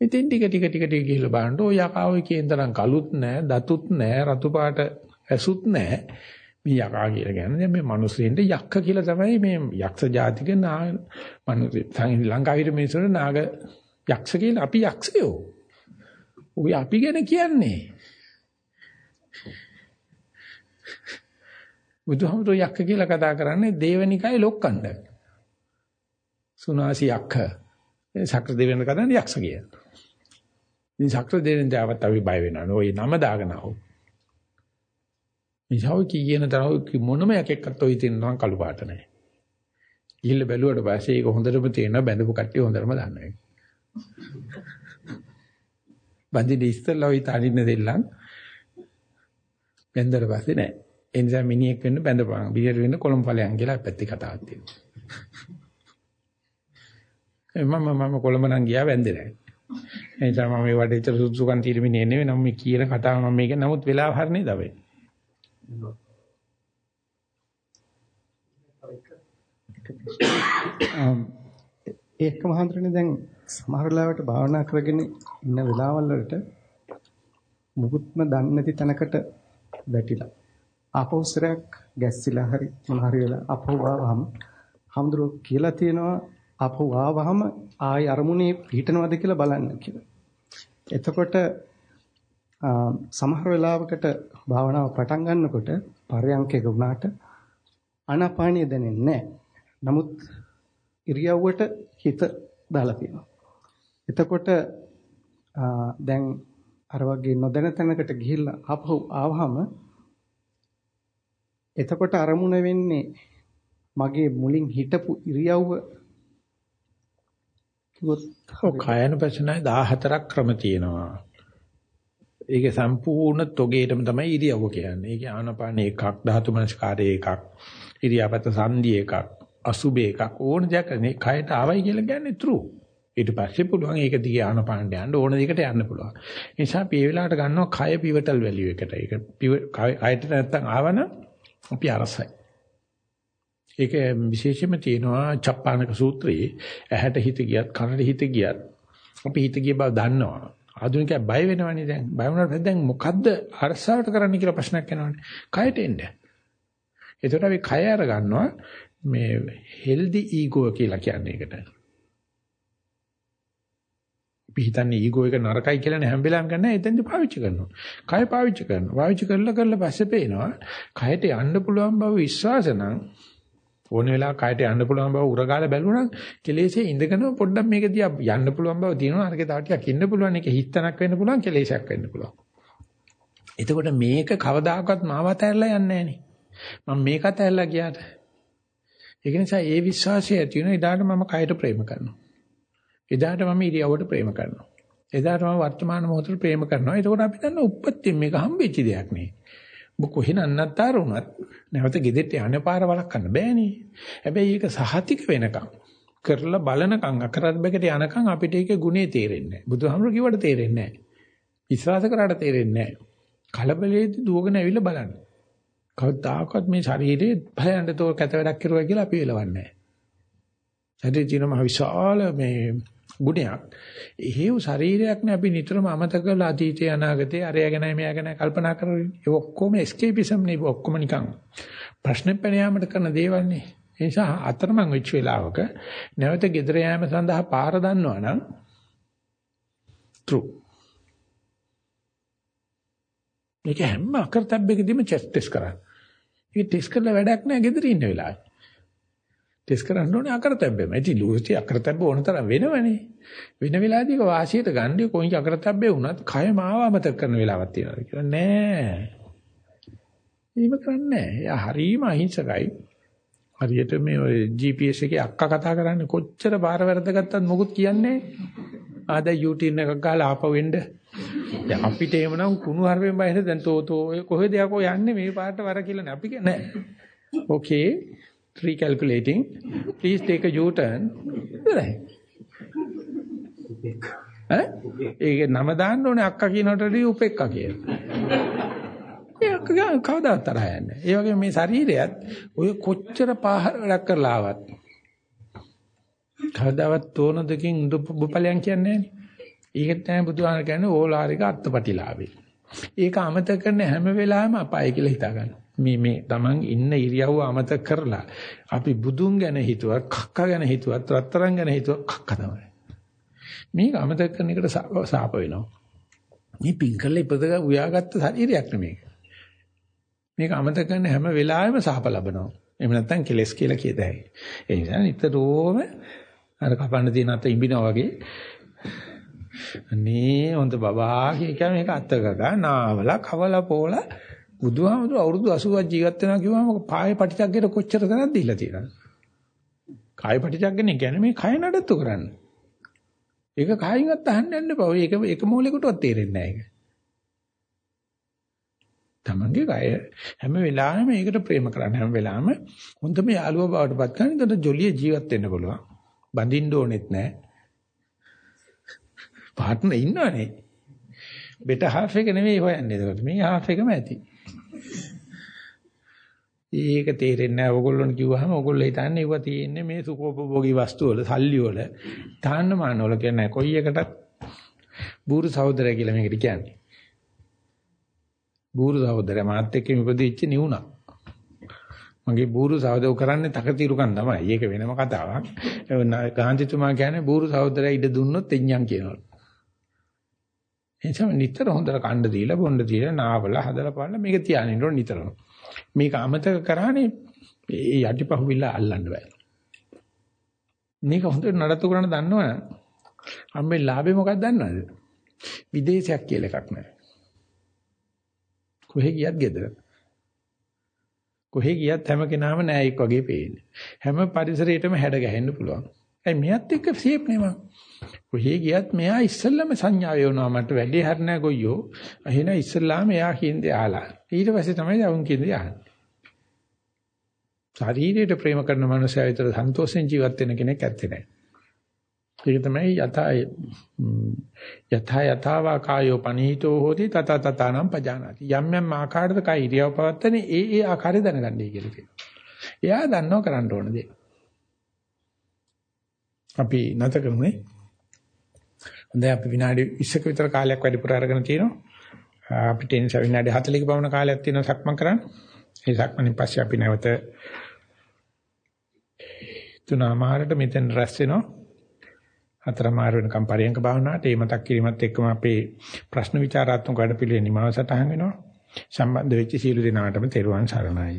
ඉතින් ටික ටික ටික ටික ගිහලා බලන්න ඔය යකාවේ කියන තරම් කළුත් නැහැ, දතුත් නැහැ, රතු පාට ඇසුත් නැහැ. මේ යකා කියලා කියන්නේ දැන් මේ මිනිස්සුන්ට යක්ක කියලා තමයි මේ යක්ෂ ජාතික නා මනුස්ස ලංකාවේ මිනිස්සුන්ට නාග යක්ෂ කියලා අපි යක්ෂයෝ. ඔය අපි ගැන කියන්නේ. බුදුහාමුදුරුවෝ යක්ක කියලා කතා කරන්නේ දේවනිකායේ ලොක්කණ්ඩ. සුනාසි යක්ක. සක්‍ර දෙවියන් කතාන්නේ යක්ෂ කියලා. ඉතින් සක්‍ර දෙවියන් දාවත් අපි බය වෙනවා. ඔය නම දාගෙන ආව. මිසාව කියන තරම් මොනම එකෙක්වත් ඔය තියෙනවා කළු පාට නැහැ. ගිහිල්ල බැලුවට පස්සේ ඒක හොඳටම තේරෙනවා බැඳපු කට්ටිය හොඳටම දන්නවා. බඳින්න ඉස්සෙල්ලා ওই තනින්න දෙල්ලන් බැඳලා පස්සේ නෑ. ඒ නිසා මිනිහෙක් වෙන්න බැඳපන්. බිරියට වෙන්න කොළඹ ඵලයන් කියලා පැත්තේ කතාවක් තියෙනවා. මම මම කොළඹ නම් ගියා වැන්දේ නෑ. ඒ නිසා මම මේ වටේට සුසුකන් తీරමිනේ නෙවෙයි නම් මේ කියන කතාව මම මේක නමුත් වෙලාව හරිනේ දවෙයි. ඒක මහන්තරනේ දැන් සමහර වෙලාවට භාවනා කරගෙන ඉන්න වෙලාවල් වලට මුකුත්ම දන්නේ නැති තැනකට වැටිලා ආපෞසරයක් ගැස්සිලා හරි මොන හරි වෙලා අපහු ආවම හම්දුරෝ කියලා තියෙනවා අපහු ආවම ආයි අරමුණේ පිහිටනවද කියලා බලන්න කියලා. එතකොට සමහර වෙලාවකට භාවනාව පටන් ගන්නකොට පරයන්කේක වුණාට ආනාපානිය දැනෙන්නේ නැහැ. නමුත් ඉරියව්වට හිත දාලා තියෙනවා. එතකොට දැන් අර වගේ නොදැන තැනකට ගිහිල්ලා ආපහු ආවහම එතකොට අරමුණ වෙන්නේ මගේ මුලින් හිටපු ඉරියව්ව කිව්වොත් කායන පස්සනයි 14ක් ක්‍රම තියෙනවා. ඒකේ සම්පූර්ණ තොගේටම තමයි ඉරියව්ව කියන්නේ. ඒකේ ආනපාන එකක්, ධාතු මනස්කාරය එකක්, ඉරියාපත සංදි එකක්, අසුබේ එකක් ඕන දෙයක් නේ කයට ආවයි කියලා කියන්නේ true. ඊට පස්සේ පුළුවන් ඒක දිගේ ආනපානට යන්න ඕන දෙයකට යන්න පුළුවන්. ඒ නිසා අපි මේ වෙලාවට ගන්නවා කය පිවටල් වැලියු එකට. ඒක කයට නැත්තම් ආවන අපි අරසයි. ඒක විශේෂයෙන්ම තියෙනවා චප්පානක සූත්‍රයේ ඇහැට හිත ගියත් කනට හිත ගියත් අපි හිත ගිය බව දන්නවා. ආධුනිකයා බය වෙනවනේ දැන්. බය වුණාට දැන් මොකද්ද අරසාවට කරන්න කියලා ප්‍රශ්නයක් එනවනේ. කයට එන්න. එතකොට අපි කය අර ගන්නවා මේ හෙල්දි ඊගෝ කියලා කියන්නේ ඒකට. අපි හිතන්නේ ඊගෝ එක නරකයි කියලා නේ. හැම වෙලාවෙම ගන්න එතෙන්දි පාවිච්චි කරනවා. කය පාවිච්චි කරනවා. පාවිච්චි කරලා කරලා පස්සේ පේනවා කයට යන්න පුළුවන් බව විශ්වාස නම් ඕන වෙලාවක කයට යන්න පුළුවන් බව උරගාලා බැලුණා කෙලෙසේ ඉඳගෙන පොඩ්ඩක් මේක දිහා යන්න පුළුවන් බව තියෙනවා අරක තව ටිකක් ඉන්න පුළුවන්. ඒක හිතනක් වෙන්න පුළුවන් කෙලෙසයක් වෙන්න පුළුවන්. එතකොට මේක කවදාකවත් මාව අතහැරලා යන්නේ නැහනේ මම මේක අතහැරලා ගියාට. ඒක නිසා ඒ විශ්වාසය ඇති වෙන එදාට මම කයට ප්‍රේම කරනවා. එදාට මම ඉරියව්වට ප්‍රේම කරනවා එදාට මම වර්තමාන මොහොතට ප්‍රේම කරනවා එතකොට අපි දන්න උප්පත්තිය මේක හම්බෙච්ච දෙයක් නේ ඔබ කොහෙන් අන්නත්තර වුණත් නැවත ගෙදෙට්ට යන්න පාර වළක්වන්න බෑනේ. හැබැයි ඒක සහතික වෙනකම් කරලා බලනකම් අකරද්බකට යනකම් අපිට ඒකේ ගුණේ තේරෙන්නේ නැහැ. බුදුහාමුදුරු කිව්වට තේරෙන්නේ නැහැ. විශ්වාස කරාට තේරෙන්නේ නැහැ. කලබලයේදී දුවගෙන ඇවිල්ලා බලන්න. කවදාකවත් මේ ශරීරේ භයන්තෝ කැත වැඩක් කරුවා කියලා අපි එලවන්නේ නැහැ. ශරීරේ තියෙන මහ විශාල මේ ගුණයක්. එහෙව් ශරීරයක් නේ අපි නිතරම අමතක කරලා අතීතේ අනාගතේ අරය ගැනයි මෙයා ගැනයි කල්පනා කරන්නේ. ඒ ඔක්කොම escapeism නේ ඔක්කොම නිකන් ප්‍රශ්න පැන යාමට කරන දේවල් නේ. ඒ නිසා අතරමං වෙච්ච වෙලාවක නැවත gedera යෑම සඳහා පාර දන්නවනම් true. මේක හැම අකරතැබ්බකදීම ටෙස්ට් කරන්න. ඒක ටෙස්ට් කරලා වැඩක් නැහැ gedera ඉන්න වෙලාවේ. ටෙස්ට් කරන්න ඕනේ අකරතැබ්බෙම. ඉතින් ලූසි අකරතැබ්බ ඕන තරම් වෙනවනේ. වෙන වෙලාවදී ඒක වාසියට ගන්නේ කොයි අකරතැබ්බේ වුණත් කය මාව අමතක කරන වෙලාවක් තියෙනවා කියලා නෑ. එහෙම කරන්නේ නෑ. එයා හරීම අහිංසකයි. හරියට මේ ඔය GPS එකේ අක්කා කතා කරන්නේ කොච්චර බාර වැරද්දගත්තත් මොකුත් කියන්නේ ආ දැන් YouTube එකක් ගහලා ආපහු එන්න. දැන් අපිට එහෙමනම් කුණු හරපෙන් බයිද දැන් තෝ තෝ කොහෙද යකෝ යන්නේ මේ පාට වර කියලා නෑ. අපි කියන්නේ නෑ. Recalculating. Please take a u turn ඉවරයි ඈ? ඒක නම දාන්න ඕනේ අක්කා කියනකොටදී උපෙක්කා කියලා. ඒක කවදාවත් තරහ යන්නේ ඒ වගේ මේ ශරීරයත් ඔය කොච්චර පාහර වැඩක් කරලා ආවත් කවදාවත් තෝන දෙකින් බුපලයන් කියන්නේ නැහැ ඒකට තමයි බුදුහාම කියන්නේ ඕලාරික අත්පටිලාභේ ඒක අමතක කරන හැම වෙලාවෙම අපාය කියලා හිතා ගන්නවා මේ මේ Taman ඉන්න ඉරියව්ව අමතක කරලා අපි බුදුන් ගැන හිතුවත් කක්ක ගැන හිතුවත් රත්තරන් ගැන හිතුවත් කක්ක තමයි. මේක අමතක කරන එකට සාප වෙනවා. මේ පිංකල ඉපදක උයාගත්ත ශරීරයක් නෙමේක. මේක අමතක කරන හැම වෙලාවෙම සාප ලබනවා. එහෙම නැත්නම් කෙලස් කියලා කියද හැකියි. ඒ නිසා නිතරම අර කපන්න තියෙන අත ඉඹිනා වගේ අනේ හොඳ බබා කිය මේක අත්තක ගන්න නාවලා කවලා පොලා බුදුහාමුදුර අවුරුදු 80ක් ජීවත් වෙනවා කිව්වම පාය පටිචක්කේට කොච්චර තනක් දීලා තියෙනවද? කාය පටිචක්කනේ කියන්නේ මේ කය නඩත්තු කරන්න. ඒක කායින්වත් අහන්න යන්න එපා. ඔය එක එක මූලයකටවත් තේරෙන්නේ නැහැ ඒක. තමන්ගේ කය හැම වෙලාවෙම මේකට ප්‍රේම කරන්න හැම වෙලාවෙම හොඳම යාළුවා බවට පත් කරගෙන ඉතින් ජොලිය ජීවත් වෙන්න පුළුවන්. බඳින්න ඕනෙත් නැහැ. පාර්ට්නර් ඉන්නවනේ. බෙට හාෆ් එක නෙමෙයි හොයන්නේ ඒකට. මේ හාෆ් එකම ඇති. ඒක තේරෙන්නේ නැහැ. ඕගොල්ලොන් කිව්වහම ඕගොල්ලෝ හිතන්නේ ඒවා තියෙන්නේ මේ සුඛෝපභෝගී වස්තු වල, සල්ලි වල, තාන්න මාන වල කියන්නේ කොයි එකටත් බూరు සහෝදරය කියලා මේකට කියන්නේ. බూరు සහෝදරය මාත් එක්ක ඉපදිච්ච නිවුණා. මගේ බూరు සහෝදරව කරන්නේ තකතිරුකම් තමයි. ඒක වෙනම කතාවක්. ගාන්ධිතුමා කියන්නේ බూరు සහෝදරය ඉඩ දුන්නොත් එඤ්ඤම් කියනවා. එනිසා නිතර හොඳට කණ්ඩ දීලා බොණ්ඩ දීලා නාවල හදලා පාන්න මේක තියාගෙන ඉන්න නිතරම. මේක අමතක කරානේ ඒ යටිපහුවිල්ල අල්ලන්න බෑ. මේක හොඳට නඩත්තු කරන්න දන්නවනම් අම්මේ ලාභේ මොකක්ද දන්නවද? විදේශයක් කියලා එකක් නැහැ. කොහෙ ගියත් ගෙදර. කොහෙ ගියත් හැම කෙනාම නෑ එක් වගේ පේන්නේ. හැම පරිසරයකටම හැඩ ගැහෙන්න පුළුවන්. ඒ මෙයත් එක්ක සේප් නේ මං. කොහේ ගියත් මෙයා ඉස්සෙල්ලම සංඥා වෙනවා මට වැඩේ හරිනෑ ගොයියෝ. එහෙනම් ඉස්සෙල්ලාම එයා කියන දේ අහලා. ඊට පස්සේ තමයි අවුන් කියන දේ අහන්නේ. ශරීරයට ප්‍රේම කරන මනුස්සයා විතර සන්තෝෂෙන් ජීවත් වෙන කෙනෙක් ඇත්තේ නැහැ. ඒක තමයි යථා යථා යථාවා කායෝ පනීතෝ හෝති තත තතනම් පජානාති. යම් යම් ආකාරයකට කයි ඉරියව් පවත්තනේ ඒ ඒ ආකාරය දැනගන්නයි කියලා කියනවා. එයා දන්නව කරන්න ඕන දේ. අපි නැත කරමුනේ. හොඳයි අපි විනාඩි 20ක විතර කාලයක් වැඩිපුර අරගෙන තියෙනවා. අපිට එනිස විනාඩි 40ක පමණ කාලයක් තියෙනවා සක්මන් කරන්න. ඒ සක්මනින් පස්සේ අපි නැවත තුනමාරට මෙතෙන් රැස් වෙනවා. හතරමාර වෙනකම් පරියන්ක භාවනාවට ඒ මතක් කිරීමත් එක්කම අපේ ප්‍රශ්න විචාරාත්මක වැඩපිළිවෙල නිමාව සටහන් වෙනවා. සම්බන්ධ වෙච්ච සීල දිනාටම තෙරුවන් සරණයි.